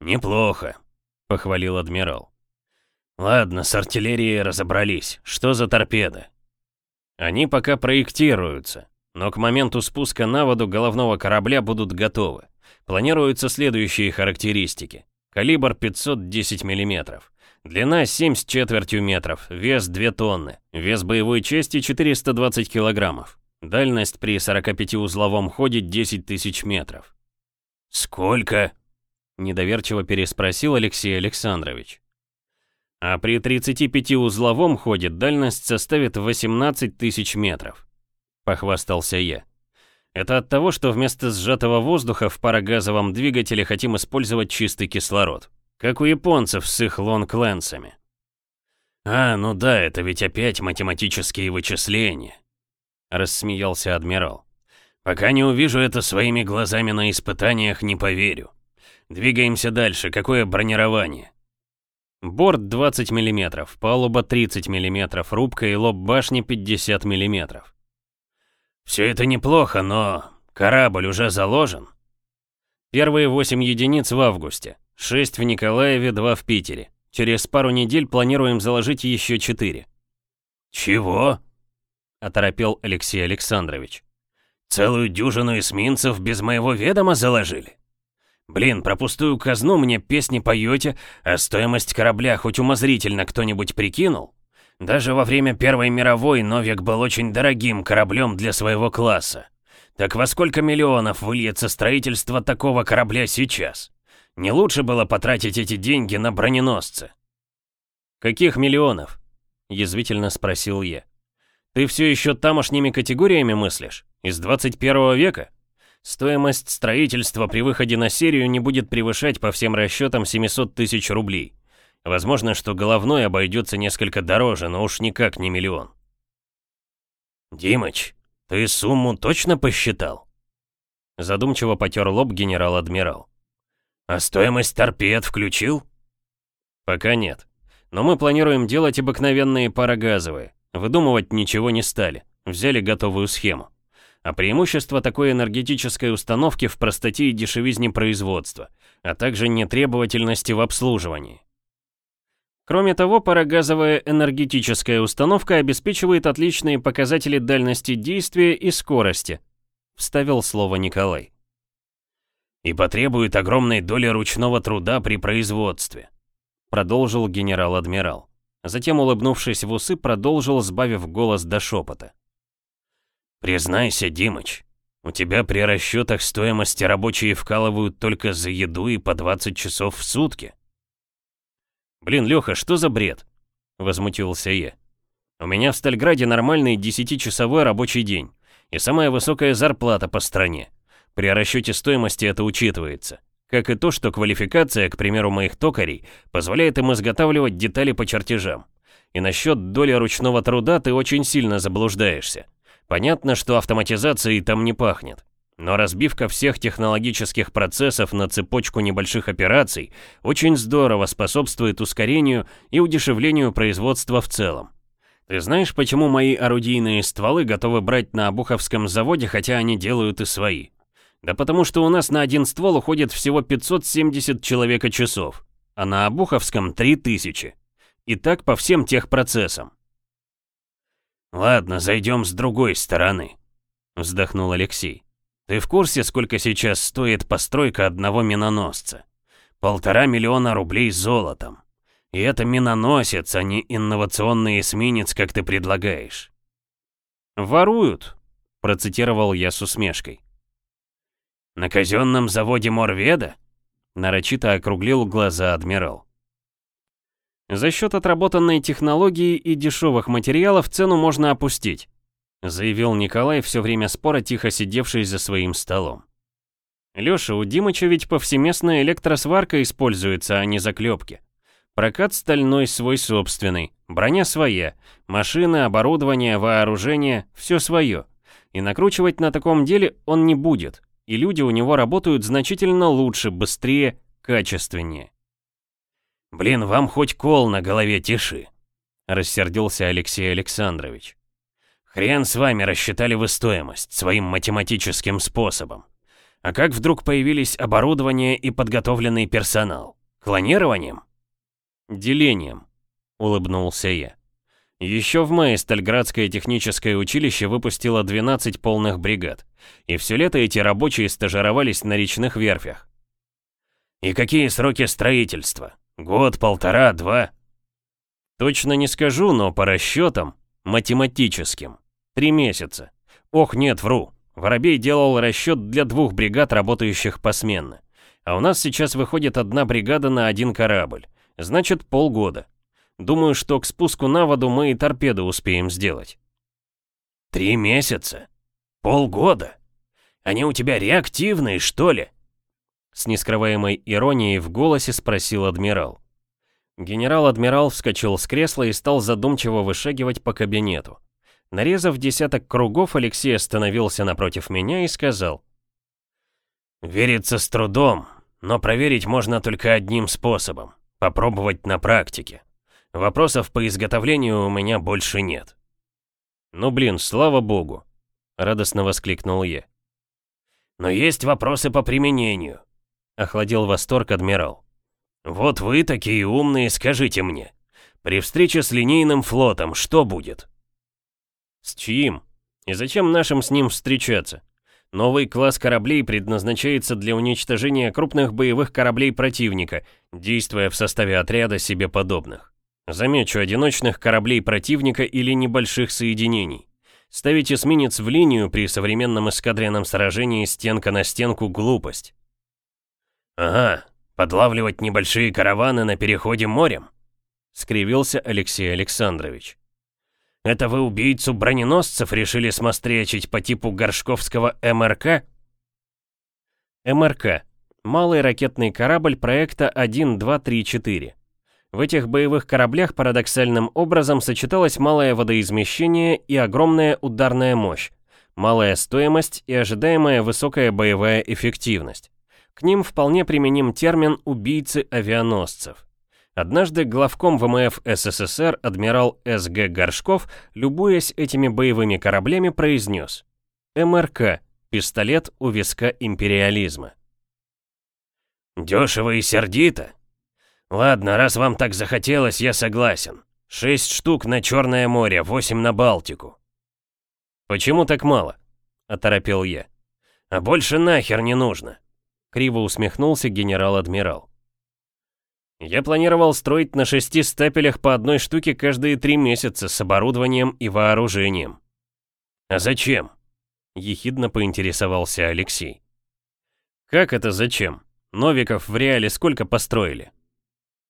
«Неплохо», — похвалил адмирал. «Ладно, с артиллерией разобрались. Что за торпеды?» «Они пока проектируются, но к моменту спуска на воду головного корабля будут готовы. Планируются следующие характеристики. Калибр 510 мм, длина 7 с четвертью метров, вес 2 тонны, вес боевой части 420 килограммов. Дальность при 45-узловом ходе 10 тысяч метров. «Сколько?» — недоверчиво переспросил Алексей Александрович. А при 35-узловом ходе дальность составит 18 тысяч метров, похвастался я. Это от того, что вместо сжатого воздуха в парогазовом двигателе хотим использовать чистый кислород, как у японцев с их лонг-лэнсами. А, ну да, это ведь опять математические вычисления. Рассмеялся адмирал. Пока не увижу это своими глазами на испытаниях, не поверю. Двигаемся дальше. Какое бронирование? Борт 20 мм, палуба 30 мм, рубка и лоб башни 50 мм. Все это неплохо, но корабль уже заложен. Первые 8 единиц в августе, 6 в Николаеве, 2 в Питере. Через пару недель планируем заложить еще 4. Чего? — оторопел Алексей Александрович. «Целую дюжину эсминцев без моего ведома заложили? Блин, про пустую казну мне песни поете, а стоимость корабля хоть умозрительно кто-нибудь прикинул? Даже во время Первой мировой Новик был очень дорогим кораблем для своего класса. Так во сколько миллионов выльется строительство такого корабля сейчас? Не лучше было потратить эти деньги на броненосцы?» «Каких миллионов?» — язвительно спросил я. Ты все еще тамошними категориями мыслишь? Из 21 века? Стоимость строительства при выходе на серию не будет превышать по всем расчетам 700 тысяч рублей. Возможно, что головной обойдется несколько дороже, но уж никак не миллион. «Димыч, ты сумму точно посчитал?» Задумчиво потер лоб генерал-адмирал. «А стоимость торпед включил?» «Пока нет. Но мы планируем делать обыкновенные парогазовые. Выдумывать ничего не стали, взяли готовую схему. А преимущество такой энергетической установки в простоте и дешевизне производства, а также нетребовательности в обслуживании. Кроме того, парогазовая энергетическая установка обеспечивает отличные показатели дальности действия и скорости, вставил слово Николай. И потребует огромной доли ручного труда при производстве, продолжил генерал-адмирал. Затем, улыбнувшись в усы, продолжил, сбавив голос до шепота. «Признайся, Димыч, у тебя при расчетах стоимости рабочие вкалывают только за еду и по 20 часов в сутки». «Блин, Леха, что за бред?» — возмутился я. «У меня в Стальграде нормальный 10-часовой рабочий день и самая высокая зарплата по стране. При расчете стоимости это учитывается. Как и то, что квалификация, к примеру, моих токарей, позволяет им изготавливать детали по чертежам. И насчет доли ручного труда ты очень сильно заблуждаешься. Понятно, что автоматизацией там не пахнет. Но разбивка всех технологических процессов на цепочку небольших операций очень здорово способствует ускорению и удешевлению производства в целом. Ты знаешь, почему мои орудийные стволы готовы брать на Обуховском заводе, хотя они делают и свои? Да потому что у нас на один ствол уходит всего 570 человека-часов, а на Обуховском 3000. И так по всем тех процессам. «Ладно, зайдем с другой стороны», — вздохнул Алексей. «Ты в курсе, сколько сейчас стоит постройка одного миноносца? Полтора миллиона рублей золотом. И это миноносец, а не инновационный эсминец, как ты предлагаешь. «Воруют», — процитировал я с усмешкой. «На казенном заводе Морведа?» — нарочито округлил глаза адмирал. «За счет отработанной технологии и дешевых материалов цену можно опустить», — заявил Николай, все время спора тихо сидевший за своим столом. «Лёша, у Димыча ведь повсеместная электросварка используется, а не заклепки. Прокат стальной свой собственный, броня своя, машины, оборудование, вооружение — все свое. И накручивать на таком деле он не будет, и люди у него работают значительно лучше, быстрее, качественнее. «Блин, вам хоть кол на голове тиши», — рассердился Алексей Александрович. «Хрен с вами рассчитали вы стоимость своим математическим способом. А как вдруг появились оборудование и подготовленный персонал? Клонированием?» «Делением», — улыбнулся я. Еще в мае Стальградское техническое училище выпустило 12 полных бригад, и все лето эти рабочие стажировались на речных верфях. «И какие сроки строительства? Год, полтора, два?» «Точно не скажу, но по расчетам, математическим, три месяца. Ох, нет, вру. Воробей делал расчет для двух бригад, работающих посменно. А у нас сейчас выходит одна бригада на один корабль. Значит, полгода. Думаю, что к спуску на воду мы и торпеду успеем сделать. Три месяца? Полгода? Они у тебя реактивные, что ли? С нескрываемой иронией в голосе спросил адмирал. Генерал-адмирал вскочил с кресла и стал задумчиво вышагивать по кабинету. Нарезав десяток кругов, Алексей остановился напротив меня и сказал. «Верится с трудом, но проверить можно только одним способом. Попробовать на практике. Вопросов по изготовлению у меня больше нет. «Ну блин, слава богу!» — радостно воскликнул я. «Но есть вопросы по применению», — охладил восторг адмирал. «Вот вы такие умные, скажите мне, при встрече с линейным флотом что будет?» «С чьим? И зачем нашим с ним встречаться? Новый класс кораблей предназначается для уничтожения крупных боевых кораблей противника, действуя в составе отряда себе подобных. Замечу, одиночных кораблей противника или небольших соединений. Ставить эсминец в линию при современном эскадренном сражении стенка на стенку – глупость. «Ага, подлавливать небольшие караваны на переходе морем?» — скривился Алексей Александрович. Это вы убийцу броненосцев решили смостречить по типу горшковского МРК? МРК. Малый ракетный корабль проекта 1234. В этих боевых кораблях парадоксальным образом сочеталось малое водоизмещение и огромная ударная мощь, малая стоимость и ожидаемая высокая боевая эффективность. К ним вполне применим термин «убийцы авианосцев». Однажды главком ВМФ СССР адмирал С.Г. Горшков, любуясь этими боевыми кораблями, произнес «МРК. Пистолет у виска империализма». «Дешево и сердито? Ладно, раз вам так захотелось, я согласен. Шесть штук на Черное море, восемь на Балтику». «Почему так мало?» — оторопел я. «А больше нахер не нужно», — криво усмехнулся генерал-адмирал. Я планировал строить на шести стапелях по одной штуке каждые три месяца с оборудованием и вооружением. А зачем? Ехидно поинтересовался Алексей. Как это зачем? Новиков в реале сколько построили?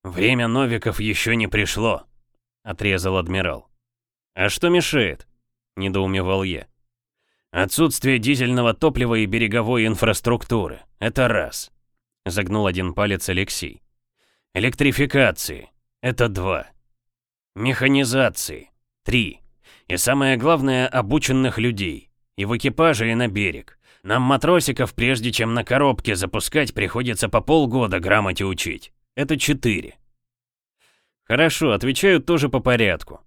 Время Новиков еще не пришло, отрезал адмирал. А что мешает? Недоумевал я. Отсутствие дизельного топлива и береговой инфраструктуры. Это раз. Загнул один палец Алексей. Электрификации — это два. Механизации — три. И самое главное — обученных людей. И в экипаже, и на берег. Нам матросиков, прежде чем на коробке запускать, приходится по полгода грамоте учить. Это четыре. Хорошо, отвечаю тоже по порядку.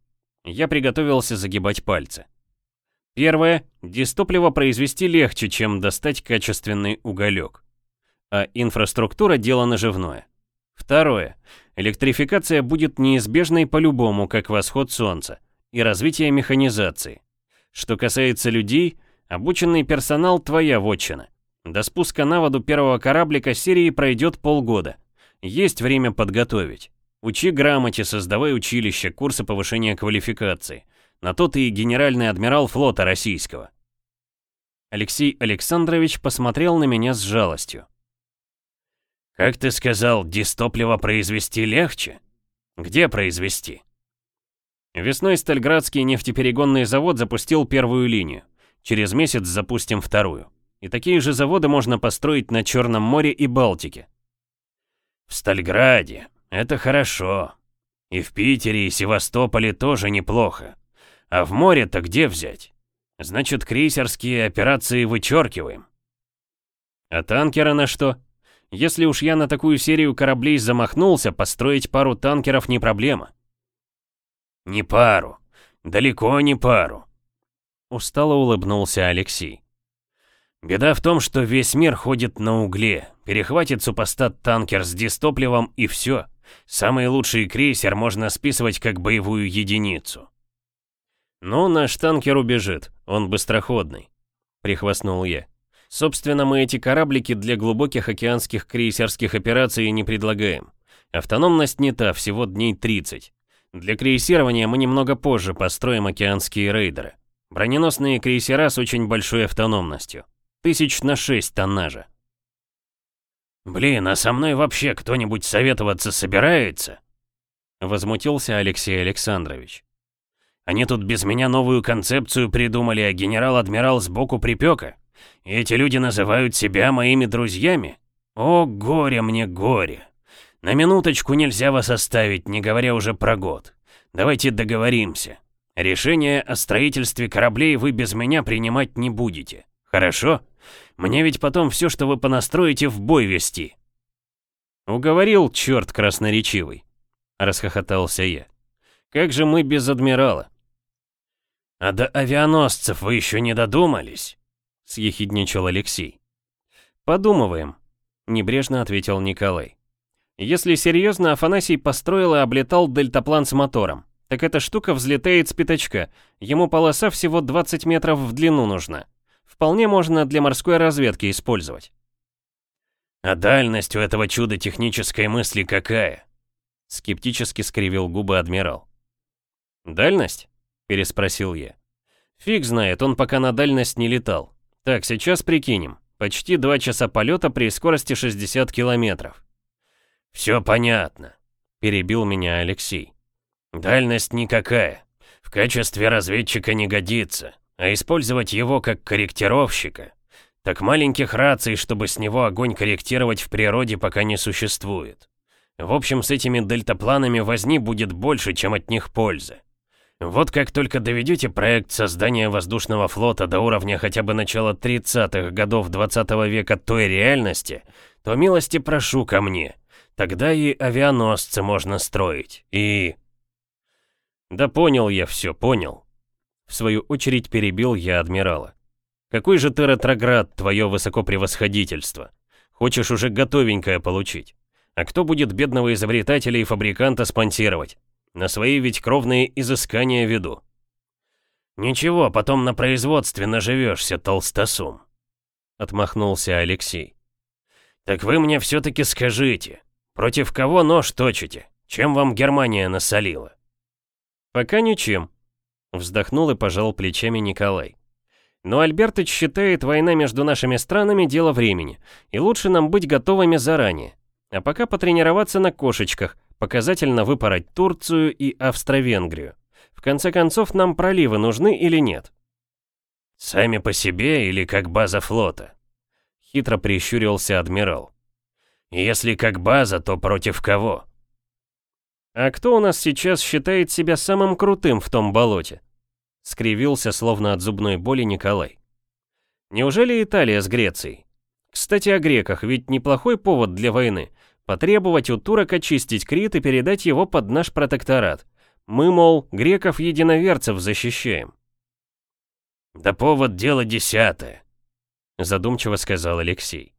Я приготовился загибать пальцы. Первое. Дистопливо произвести легче, чем достать качественный уголек. А инфраструктура – дело наживное. Второе. Электрификация будет неизбежной по-любому, как восход солнца, и развитие механизации. Что касается людей, обученный персонал – твоя вотчина. До спуска на воду первого кораблика серии пройдет полгода. Есть время подготовить. Учи грамоте, создавай училище, курсы повышения квалификации. На то ты и генеральный адмирал флота российского. Алексей Александрович посмотрел на меня с жалостью. «Как ты сказал, дистопливо произвести легче? Где произвести?» Весной Стальградский нефтеперегонный завод запустил первую линию. Через месяц запустим вторую. И такие же заводы можно построить на Черном море и Балтике. В Стальграде. Это хорошо. И в Питере, и Севастополе тоже неплохо. А в море-то где взять? Значит, крейсерские операции вычеркиваем. А танкера на что? Если уж я на такую серию кораблей замахнулся, построить пару танкеров не проблема. Не пару. Далеко не пару. Устало улыбнулся Алексей. Беда в том, что весь мир ходит на угле. Перехватит супостат танкер с дистопливом и все. Самый лучший крейсер можно списывать как боевую единицу. «Ну, наш танкер убежит, он быстроходный», — прихвастнул я. «Собственно, мы эти кораблики для глубоких океанских крейсерских операций не предлагаем. Автономность не та, всего дней 30. Для крейсирования мы немного позже построим океанские рейдеры. Броненосные крейсера с очень большой автономностью. Тысяч на 6 тоннажа. «Блин, а со мной вообще кто-нибудь советоваться собирается?» Возмутился Алексей Александрович. «Они тут без меня новую концепцию придумали, а генерал-адмирал сбоку припека. И эти люди называют себя моими друзьями? О, горе мне, горе!» На минуточку нельзя вас оставить, не говоря уже про год. Давайте договоримся. Решение о строительстве кораблей вы без меня принимать не будете. Хорошо? Мне ведь потом все, что вы понастроите, в бой вести. Уговорил, черт красноречивый. Расхохотался я. Как же мы без адмирала? А до авианосцев вы еще не додумались? Съехидничал Алексей. Подумываем, небрежно ответил Николай. Если серьезно, Афанасий построил и облетал дельтаплан с мотором. Так эта штука взлетает с пятачка. Ему полоса всего 20 метров в длину нужна. Вполне можно для морской разведки использовать. А дальность у этого чуда технической мысли какая? Скептически скривил губы адмирал. «Дальность?» – переспросил я. «Фиг знает, он пока на дальность не летал. Так, сейчас прикинем. Почти два часа полета при скорости 60 километров. «Все понятно», — перебил меня Алексей. «Дальность никакая. В качестве разведчика не годится, а использовать его как корректировщика. Так маленьких раций, чтобы с него огонь корректировать в природе, пока не существует. В общем, с этими дельтапланами возни будет больше, чем от них пользы. Вот как только доведете проект создания воздушного флота до уровня хотя бы начала 30-х годов 20 -го века той реальности, то милости прошу ко мне. Тогда и авианосцы можно строить, и... Да понял я все, понял. В свою очередь перебил я адмирала. Какой же ты ретроград, твое высокопревосходительство? Хочешь уже готовенькое получить? А кто будет бедного изобретателя и фабриканта спонсировать? На свои ведь кровные изыскания веду. Ничего, потом на производстве наживешься, толстосум. Отмахнулся Алексей. Так вы мне все-таки скажите, Против кого нож точите? Чем вам Германия насолила? Пока ничем. Вздохнул и пожал плечами Николай. Но Альбертыч считает, война между нашими странами дело времени, и лучше нам быть готовыми заранее. А пока потренироваться на кошечках, показательно выпороть Турцию и Австро-Венгрию. В конце концов, нам проливы нужны или нет? Сами по себе или как база флота? Хитро прищурился адмирал. Если как база, то против кого? А кто у нас сейчас считает себя самым крутым в том болоте? Скривился, словно от зубной боли Николай. Неужели Италия с Грецией? Кстати, о греках, ведь неплохой повод для войны. Потребовать у турок очистить Крит и передать его под наш протекторат. Мы, мол, греков-единоверцев защищаем. «Да повод дело десятое», задумчиво сказал Алексей.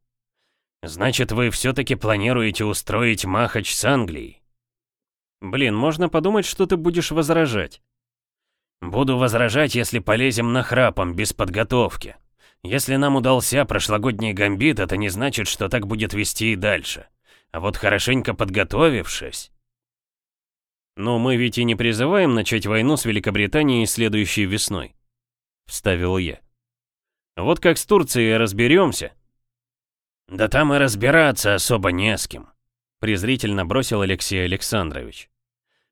Значит, вы все-таки планируете устроить махач с Англией? Блин, можно подумать, что ты будешь возражать. Буду возражать, если полезем на храпом, без подготовки. Если нам удался прошлогодний гамбит, это не значит, что так будет вести и дальше. А вот хорошенько подготовившись... Но мы ведь и не призываем начать войну с Великобританией следующей весной. Вставил я. Вот как с Турцией разберемся. Да там и разбираться особо не с кем. Презрительно бросил Алексей Александрович.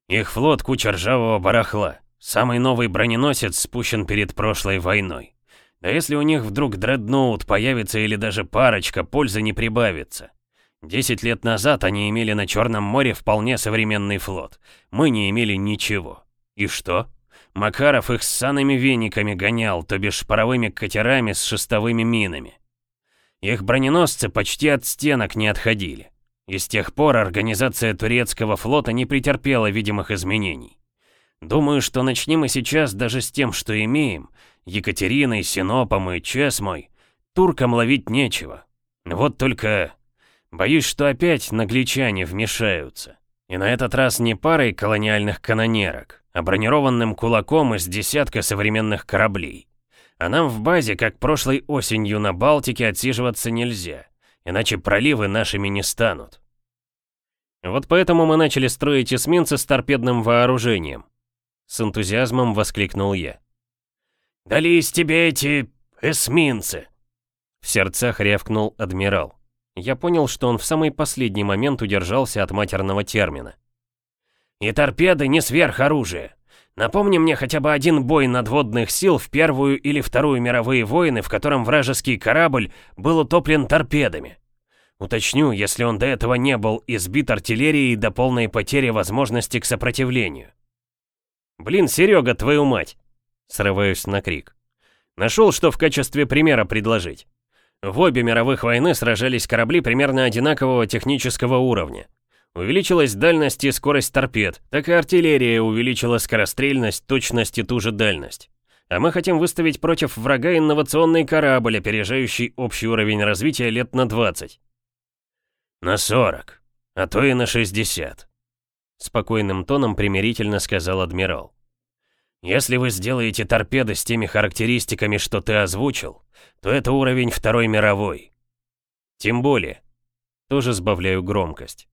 Их флот куча ржавого барахла. Самый новый броненосец спущен перед прошлой войной. Да если у них вдруг дредноут появится или даже парочка, пользы не прибавится. Десять лет назад они имели на Черном море вполне современный флот. Мы не имели ничего. И что? Макаров их с санными вениками гонял, то бишь паровыми катерами с шестовыми минами. Их броненосцы почти от стенок не отходили. И с тех пор организация турецкого флота не претерпела видимых изменений. Думаю, что начнем мы сейчас даже с тем, что имеем. Екатериной, Синопом и Чесмой. Туркам ловить нечего. Вот только... Боюсь, что опять нагличане вмешаются. И на этот раз не парой колониальных канонерок, а бронированным кулаком из десятка современных кораблей. А нам в базе, как прошлой осенью на Балтике, отсиживаться нельзя, иначе проливы нашими не станут. Вот поэтому мы начали строить эсминцы с торпедным вооружением. С энтузиазмом воскликнул я. «Дались тебе эти эсминцы!» В сердцах рявкнул адмирал. Я понял, что он в самый последний момент удержался от матерного термина. «И торпеды не сверхоружие. Напомни мне хотя бы один бой надводных сил в Первую или Вторую мировые войны, в котором вражеский корабль был утоплен торпедами. Уточню, если он до этого не был избит артиллерией до полной потери возможности к сопротивлению. «Блин, Серега, твою мать!» Срываюсь на крик. Нашел, что в качестве примера предложить. В обе мировых войны сражались корабли примерно одинакового технического уровня. Увеличилась дальность и скорость торпед, так и артиллерия увеличила скорострельность, точность и ту же дальность. А мы хотим выставить против врага инновационный корабль, опережающий общий уровень развития лет на 20. На 40, а то и на 60. Спокойным тоном примирительно сказал адмирал. Если вы сделаете торпеды с теми характеристиками, что ты озвучил, то это уровень Второй мировой. Тем более. Тоже сбавляю громкость.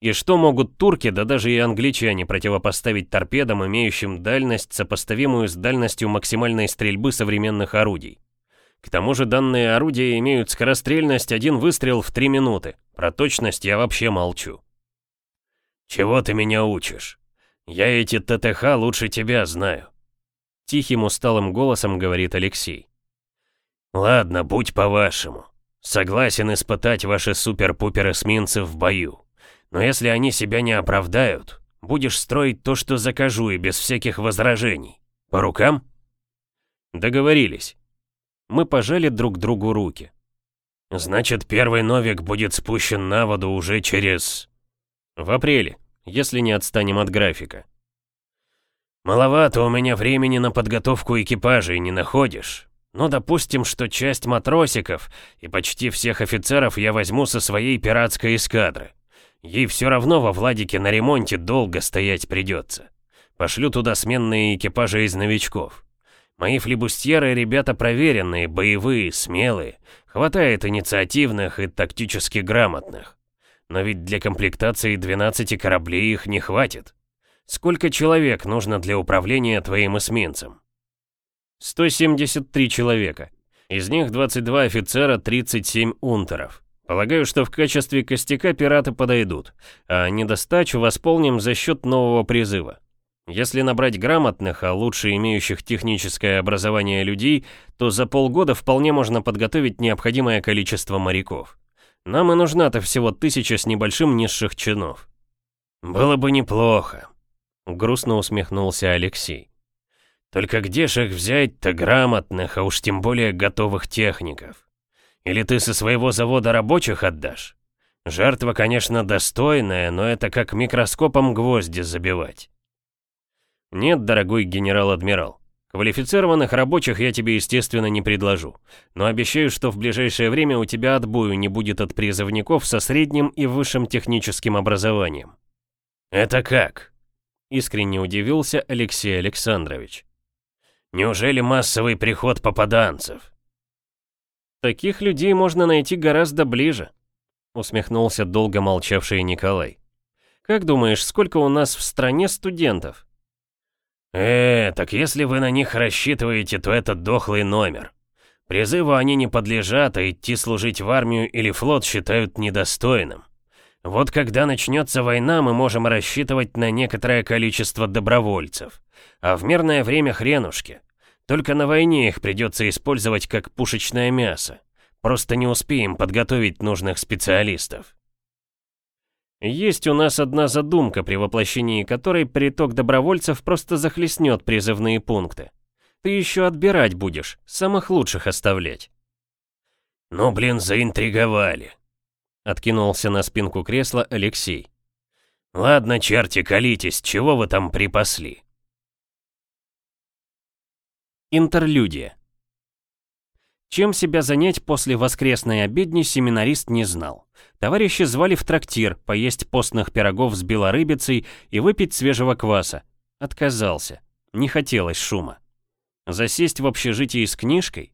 И что могут турки, да даже и англичане противопоставить торпедам, имеющим дальность, сопоставимую с дальностью максимальной стрельбы современных орудий? К тому же данные орудия имеют скорострельность один выстрел в 3 минуты. Про точность я вообще молчу. «Чего ты меня учишь? Я эти ТТХ лучше тебя знаю», — тихим усталым голосом говорит Алексей. «Ладно, будь по-вашему. Согласен испытать ваши супер-пупер эсминцы в бою. Но если они себя не оправдают, будешь строить то, что закажу, и без всяких возражений. По рукам?» Договорились. Мы пожали друг другу руки. «Значит, первый Новик будет спущен на воду уже через...» В апреле, если не отстанем от графика. Маловато у меня времени на подготовку экипажей, не находишь? Ну, допустим, что часть матросиков и почти всех офицеров я возьму со своей пиратской эскадры. Ей все равно во Владике на ремонте долго стоять придется. Пошлю туда сменные экипажи из новичков. Мои флибустьеры ребята проверенные, боевые, смелые. Хватает инициативных и тактически грамотных. Но ведь для комплектации 12 кораблей их не хватит. Сколько человек нужно для управления твоим эсминцем? 173 человека. Из них 22 офицера, 37 унтеров. Полагаю, что в качестве костяка пираты подойдут, а недостачу восполним за счет нового призыва. Если набрать грамотных, а лучше имеющих техническое образование людей, то за полгода вполне можно подготовить необходимое количество моряков. Нам и нужна-то всего тысяча с небольшим низших чинов. Было бы неплохо, грустно усмехнулся Алексей. Только где же их взять-то грамотных, а уж тем более готовых техников? Или ты со своего завода рабочих отдашь? Жертва, конечно, достойная, но это как микроскопом гвозди забивать. Нет, дорогой генерал-адмирал. Квалифицированных рабочих я тебе, естественно, не предложу, но обещаю, что в ближайшее время у тебя отбою не будет от призывников со средним и высшим техническим образованием. Это как? Искренне удивился Алексей Александрович. Неужели массовый приход попаданцев? Таких людей можно найти гораздо ближе, усмехнулся долго молчавший Николай. Как думаешь, сколько у нас в стране студентов? Э, так если вы на них рассчитываете, то это дохлый номер. Призыву они не подлежат, а идти служить в армию или флот считают недостойным. Вот когда начнется война, мы можем рассчитывать на некоторое количество добровольцев. А в мирное время хренушки. Только на войне их придется использовать как пушечное мясо. Просто не успеем подготовить нужных специалистов. Есть у нас одна задумка, при воплощении которой приток добровольцев просто захлестнет призывные пункты. Ты еще отбирать будешь, самых лучших оставлять. Ну, блин, заинтриговали. Откинулся на спинку кресла Алексей. Ладно, черти, колитесь, чего вы там припасли? Интерлюдия. Чем себя занять после воскресной обедни семинарист не знал. Товарищи звали в трактир, поесть постных пирогов с белорыбицей и выпить свежего кваса. Отказался. Не хотелось шума. Засесть в общежитии с книжкой?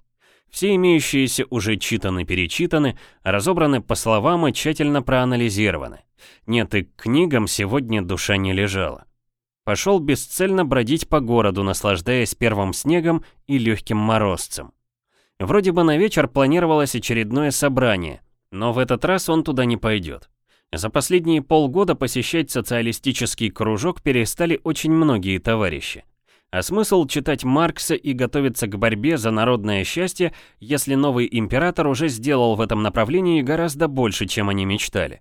Все имеющиеся уже читаны-перечитаны, разобраны по словам и тщательно проанализированы. Нет, и к книгам сегодня душа не лежала. Пошел бесцельно бродить по городу, наслаждаясь первым снегом и легким морозцем. Вроде бы на вечер планировалось очередное собрание, но в этот раз он туда не пойдет. За последние полгода посещать социалистический кружок перестали очень многие товарищи. А смысл читать Маркса и готовиться к борьбе за народное счастье, если новый император уже сделал в этом направлении гораздо больше, чем они мечтали.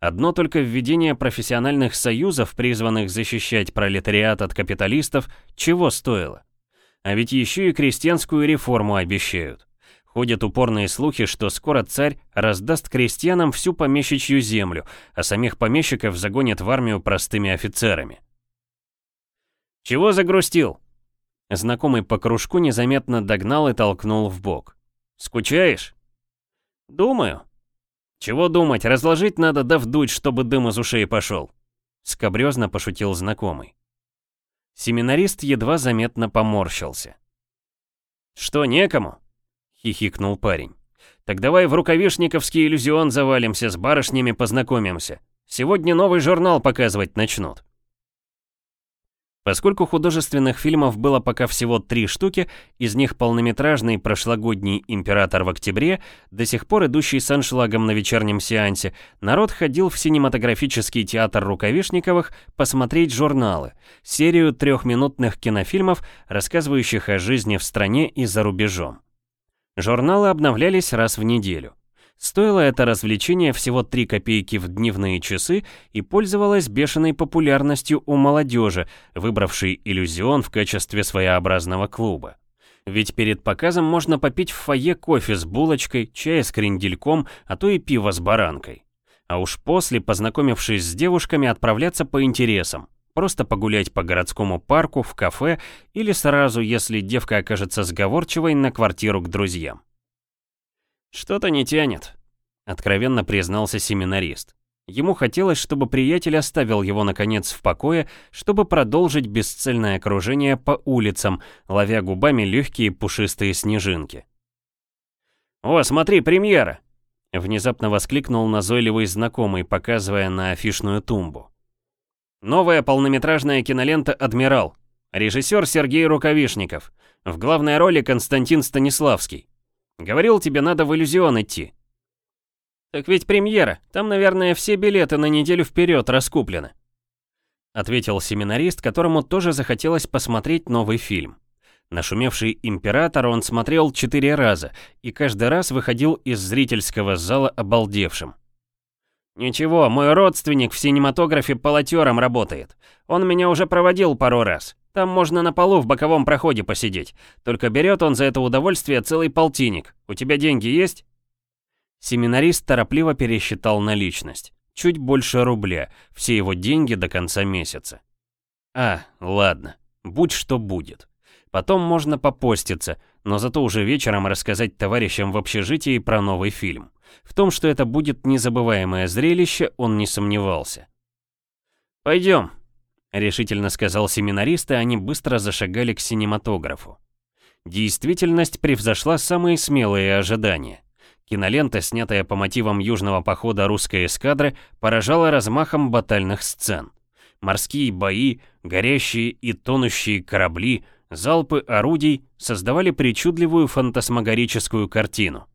Одно только введение профессиональных союзов, призванных защищать пролетариат от капиталистов, чего стоило? А ведь еще и крестьянскую реформу обещают. Ходят упорные слухи, что скоро царь раздаст крестьянам всю помещичью землю, а самих помещиков загонят в армию простыми офицерами. «Чего загрустил?» Знакомый по кружку незаметно догнал и толкнул в бок. «Скучаешь?» «Думаю». «Чего думать, разложить надо да вдуть, чтобы дым из ушей пошел», — скобрезно пошутил знакомый. Семинарист едва заметно поморщился. «Что, некому?» — хихикнул парень. «Так давай в рукавишниковский иллюзион завалимся, с барышнями познакомимся. Сегодня новый журнал показывать начнут». Поскольку художественных фильмов было пока всего три штуки, из них полнометражный прошлогодний «Император в октябре», до сих пор идущий с аншлагом на вечернем сеансе, народ ходил в синематографический театр Рукавишниковых посмотреть журналы, серию трехминутных кинофильмов, рассказывающих о жизни в стране и за рубежом. Журналы обновлялись раз в неделю. Стоило это развлечение всего 3 копейки в дневные часы и пользовалось бешеной популярностью у молодежи, выбравшей иллюзион в качестве своеобразного клуба. Ведь перед показом можно попить в фойе кофе с булочкой, чай с крендельком, а то и пиво с баранкой. А уж после, познакомившись с девушками, отправляться по интересам. Просто погулять по городскому парку, в кафе или сразу, если девка окажется сговорчивой, на квартиру к друзьям. «Что-то не тянет», — откровенно признался семинарист. Ему хотелось, чтобы приятель оставил его, наконец, в покое, чтобы продолжить бесцельное окружение по улицам, ловя губами легкие пушистые снежинки. «О, смотри, премьера!» — внезапно воскликнул назойливый знакомый, показывая на афишную тумбу. «Новая полнометражная кинолента «Адмирал». Режиссер Сергей Рукавишников. В главной роли Константин Станиславский. Говорил, тебе надо в иллюзион идти. Так ведь премьера, там, наверное, все билеты на неделю вперед раскуплены. Ответил семинарист, которому тоже захотелось посмотреть новый фильм. Нашумевший император он смотрел четыре раза и каждый раз выходил из зрительского зала обалдевшим. «Ничего, мой родственник в синематографе полотером работает. Он меня уже проводил пару раз. Там можно на полу в боковом проходе посидеть. Только берет он за это удовольствие целый полтинник. У тебя деньги есть?» Семинарист торопливо пересчитал наличность. Чуть больше рубля. Все его деньги до конца месяца. «А, ладно. Будь что будет. Потом можно попоститься, но зато уже вечером рассказать товарищам в общежитии про новый фильм. В том, что это будет незабываемое зрелище, он не сомневался. «Пойдем», — решительно сказал семинарист, и они быстро зашагали к синематографу. Действительность превзошла самые смелые ожидания. Кинолента, снятая по мотивам южного похода русской эскадры, поражала размахом батальных сцен. Морские бои, горящие и тонущие корабли, залпы орудий создавали причудливую фантасмагорическую картину.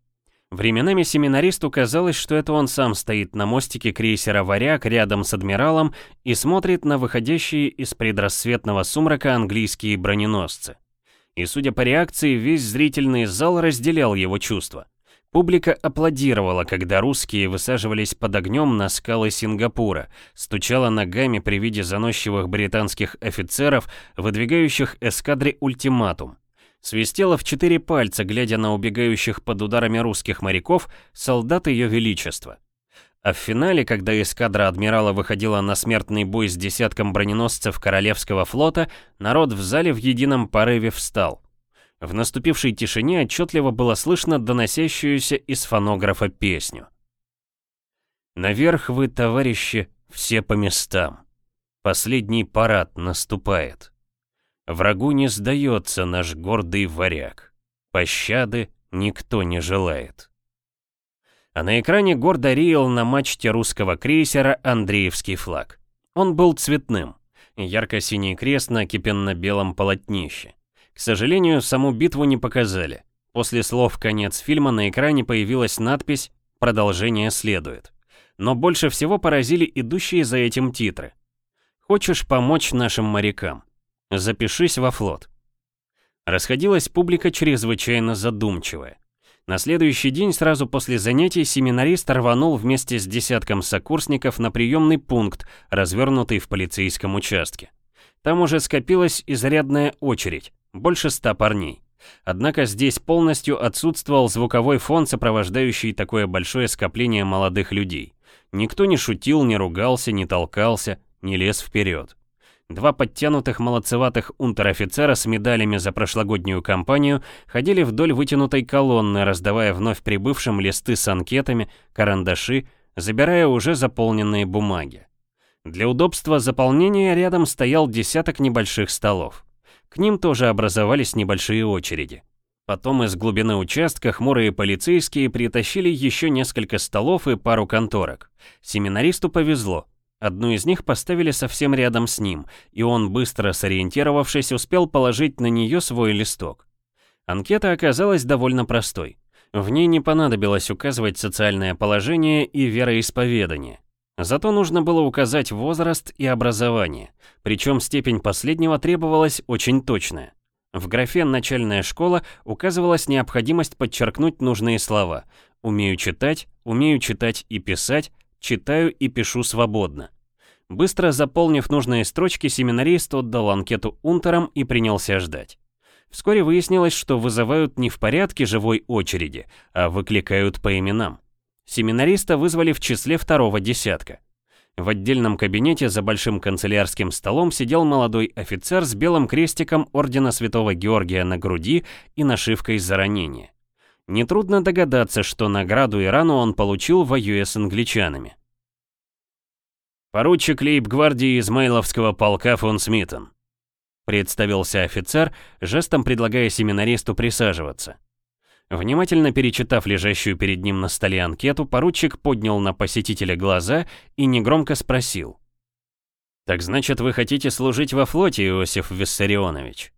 Временами семинаристу казалось, что это он сам стоит на мостике крейсера «Варяг» рядом с адмиралом и смотрит на выходящие из предрассветного сумрака английские броненосцы. И судя по реакции, весь зрительный зал разделял его чувства. Публика аплодировала, когда русские высаживались под огнем на скалы Сингапура, стучала ногами при виде заносчивых британских офицеров, выдвигающих эскадре ультиматум. Свистела в четыре пальца, глядя на убегающих под ударами русских моряков, солдат Ее Величества. А в финале, когда эскадра адмирала выходила на смертный бой с десятком броненосцев Королевского флота, народ в зале в едином порыве встал. В наступившей тишине отчетливо было слышно доносящуюся из фонографа песню. «Наверх вы, товарищи, все по местам. Последний парад наступает. Врагу не сдается наш гордый варяг. Пощады никто не желает». А на экране гордо реял на мачте русского крейсера Андреевский флаг. Он был цветным. Ярко-синий крест на кипенно-белом полотнище. К сожалению, саму битву не показали. После слов «конец фильма» на экране появилась надпись «Продолжение следует». Но больше всего поразили идущие за этим титры. «Хочешь помочь нашим морякам? Запишись во флот». Расходилась публика чрезвычайно задумчивая. На следующий день, сразу после занятий, семинарист рванул вместе с десятком сокурсников на приемный пункт, развернутый в полицейском участке. Там уже скопилась изрядная очередь больше ста парней. Однако здесь полностью отсутствовал звуковой фон, сопровождающий такое большое скопление молодых людей. Никто не шутил, не ругался, не толкался, не лез вперед. Два подтянутых молодцеватых унтер-офицера с медалями за прошлогоднюю кампанию ходили вдоль вытянутой колонны, раздавая вновь прибывшим листы с анкетами, карандаши, забирая уже заполненные бумаги. Для удобства заполнения рядом стоял десяток небольших столов. К ним тоже образовались небольшие очереди. Потом из глубины участка хмурые полицейские притащили еще несколько столов и пару конторок. Семинаристу повезло. Одну из них поставили совсем рядом с ним, и он, быстро сориентировавшись, успел положить на нее свой листок. Анкета оказалась довольно простой. В ней не понадобилось указывать социальное положение и вероисповедание. Зато нужно было указать возраст и образование, причем степень последнего требовалась очень точная. В графе «начальная школа» указывалась необходимость подчеркнуть нужные слова «умею читать», «умею читать и писать», «читаю и пишу свободно». Быстро заполнив нужные строчки, семинарист отдал анкету унтерам и принялся ждать. Вскоре выяснилось, что вызывают не в порядке живой очереди, а выкликают по именам. Семинариста вызвали в числе второго десятка. В отдельном кабинете за большим канцелярским столом сидел молодой офицер с белым крестиком Ордена Святого Георгия на груди и нашивкой за ранение. Нетрудно догадаться, что награду и рану он получил, воюя с англичанами. «Поручик лейб-гвардии Измайловского полка фон Смитон», представился офицер, жестом предлагая семинаристу присаживаться. Внимательно перечитав лежащую перед ним на столе анкету, поручик поднял на посетителя глаза и негромко спросил. «Так значит, вы хотите служить во флоте, Иосиф Виссарионович?»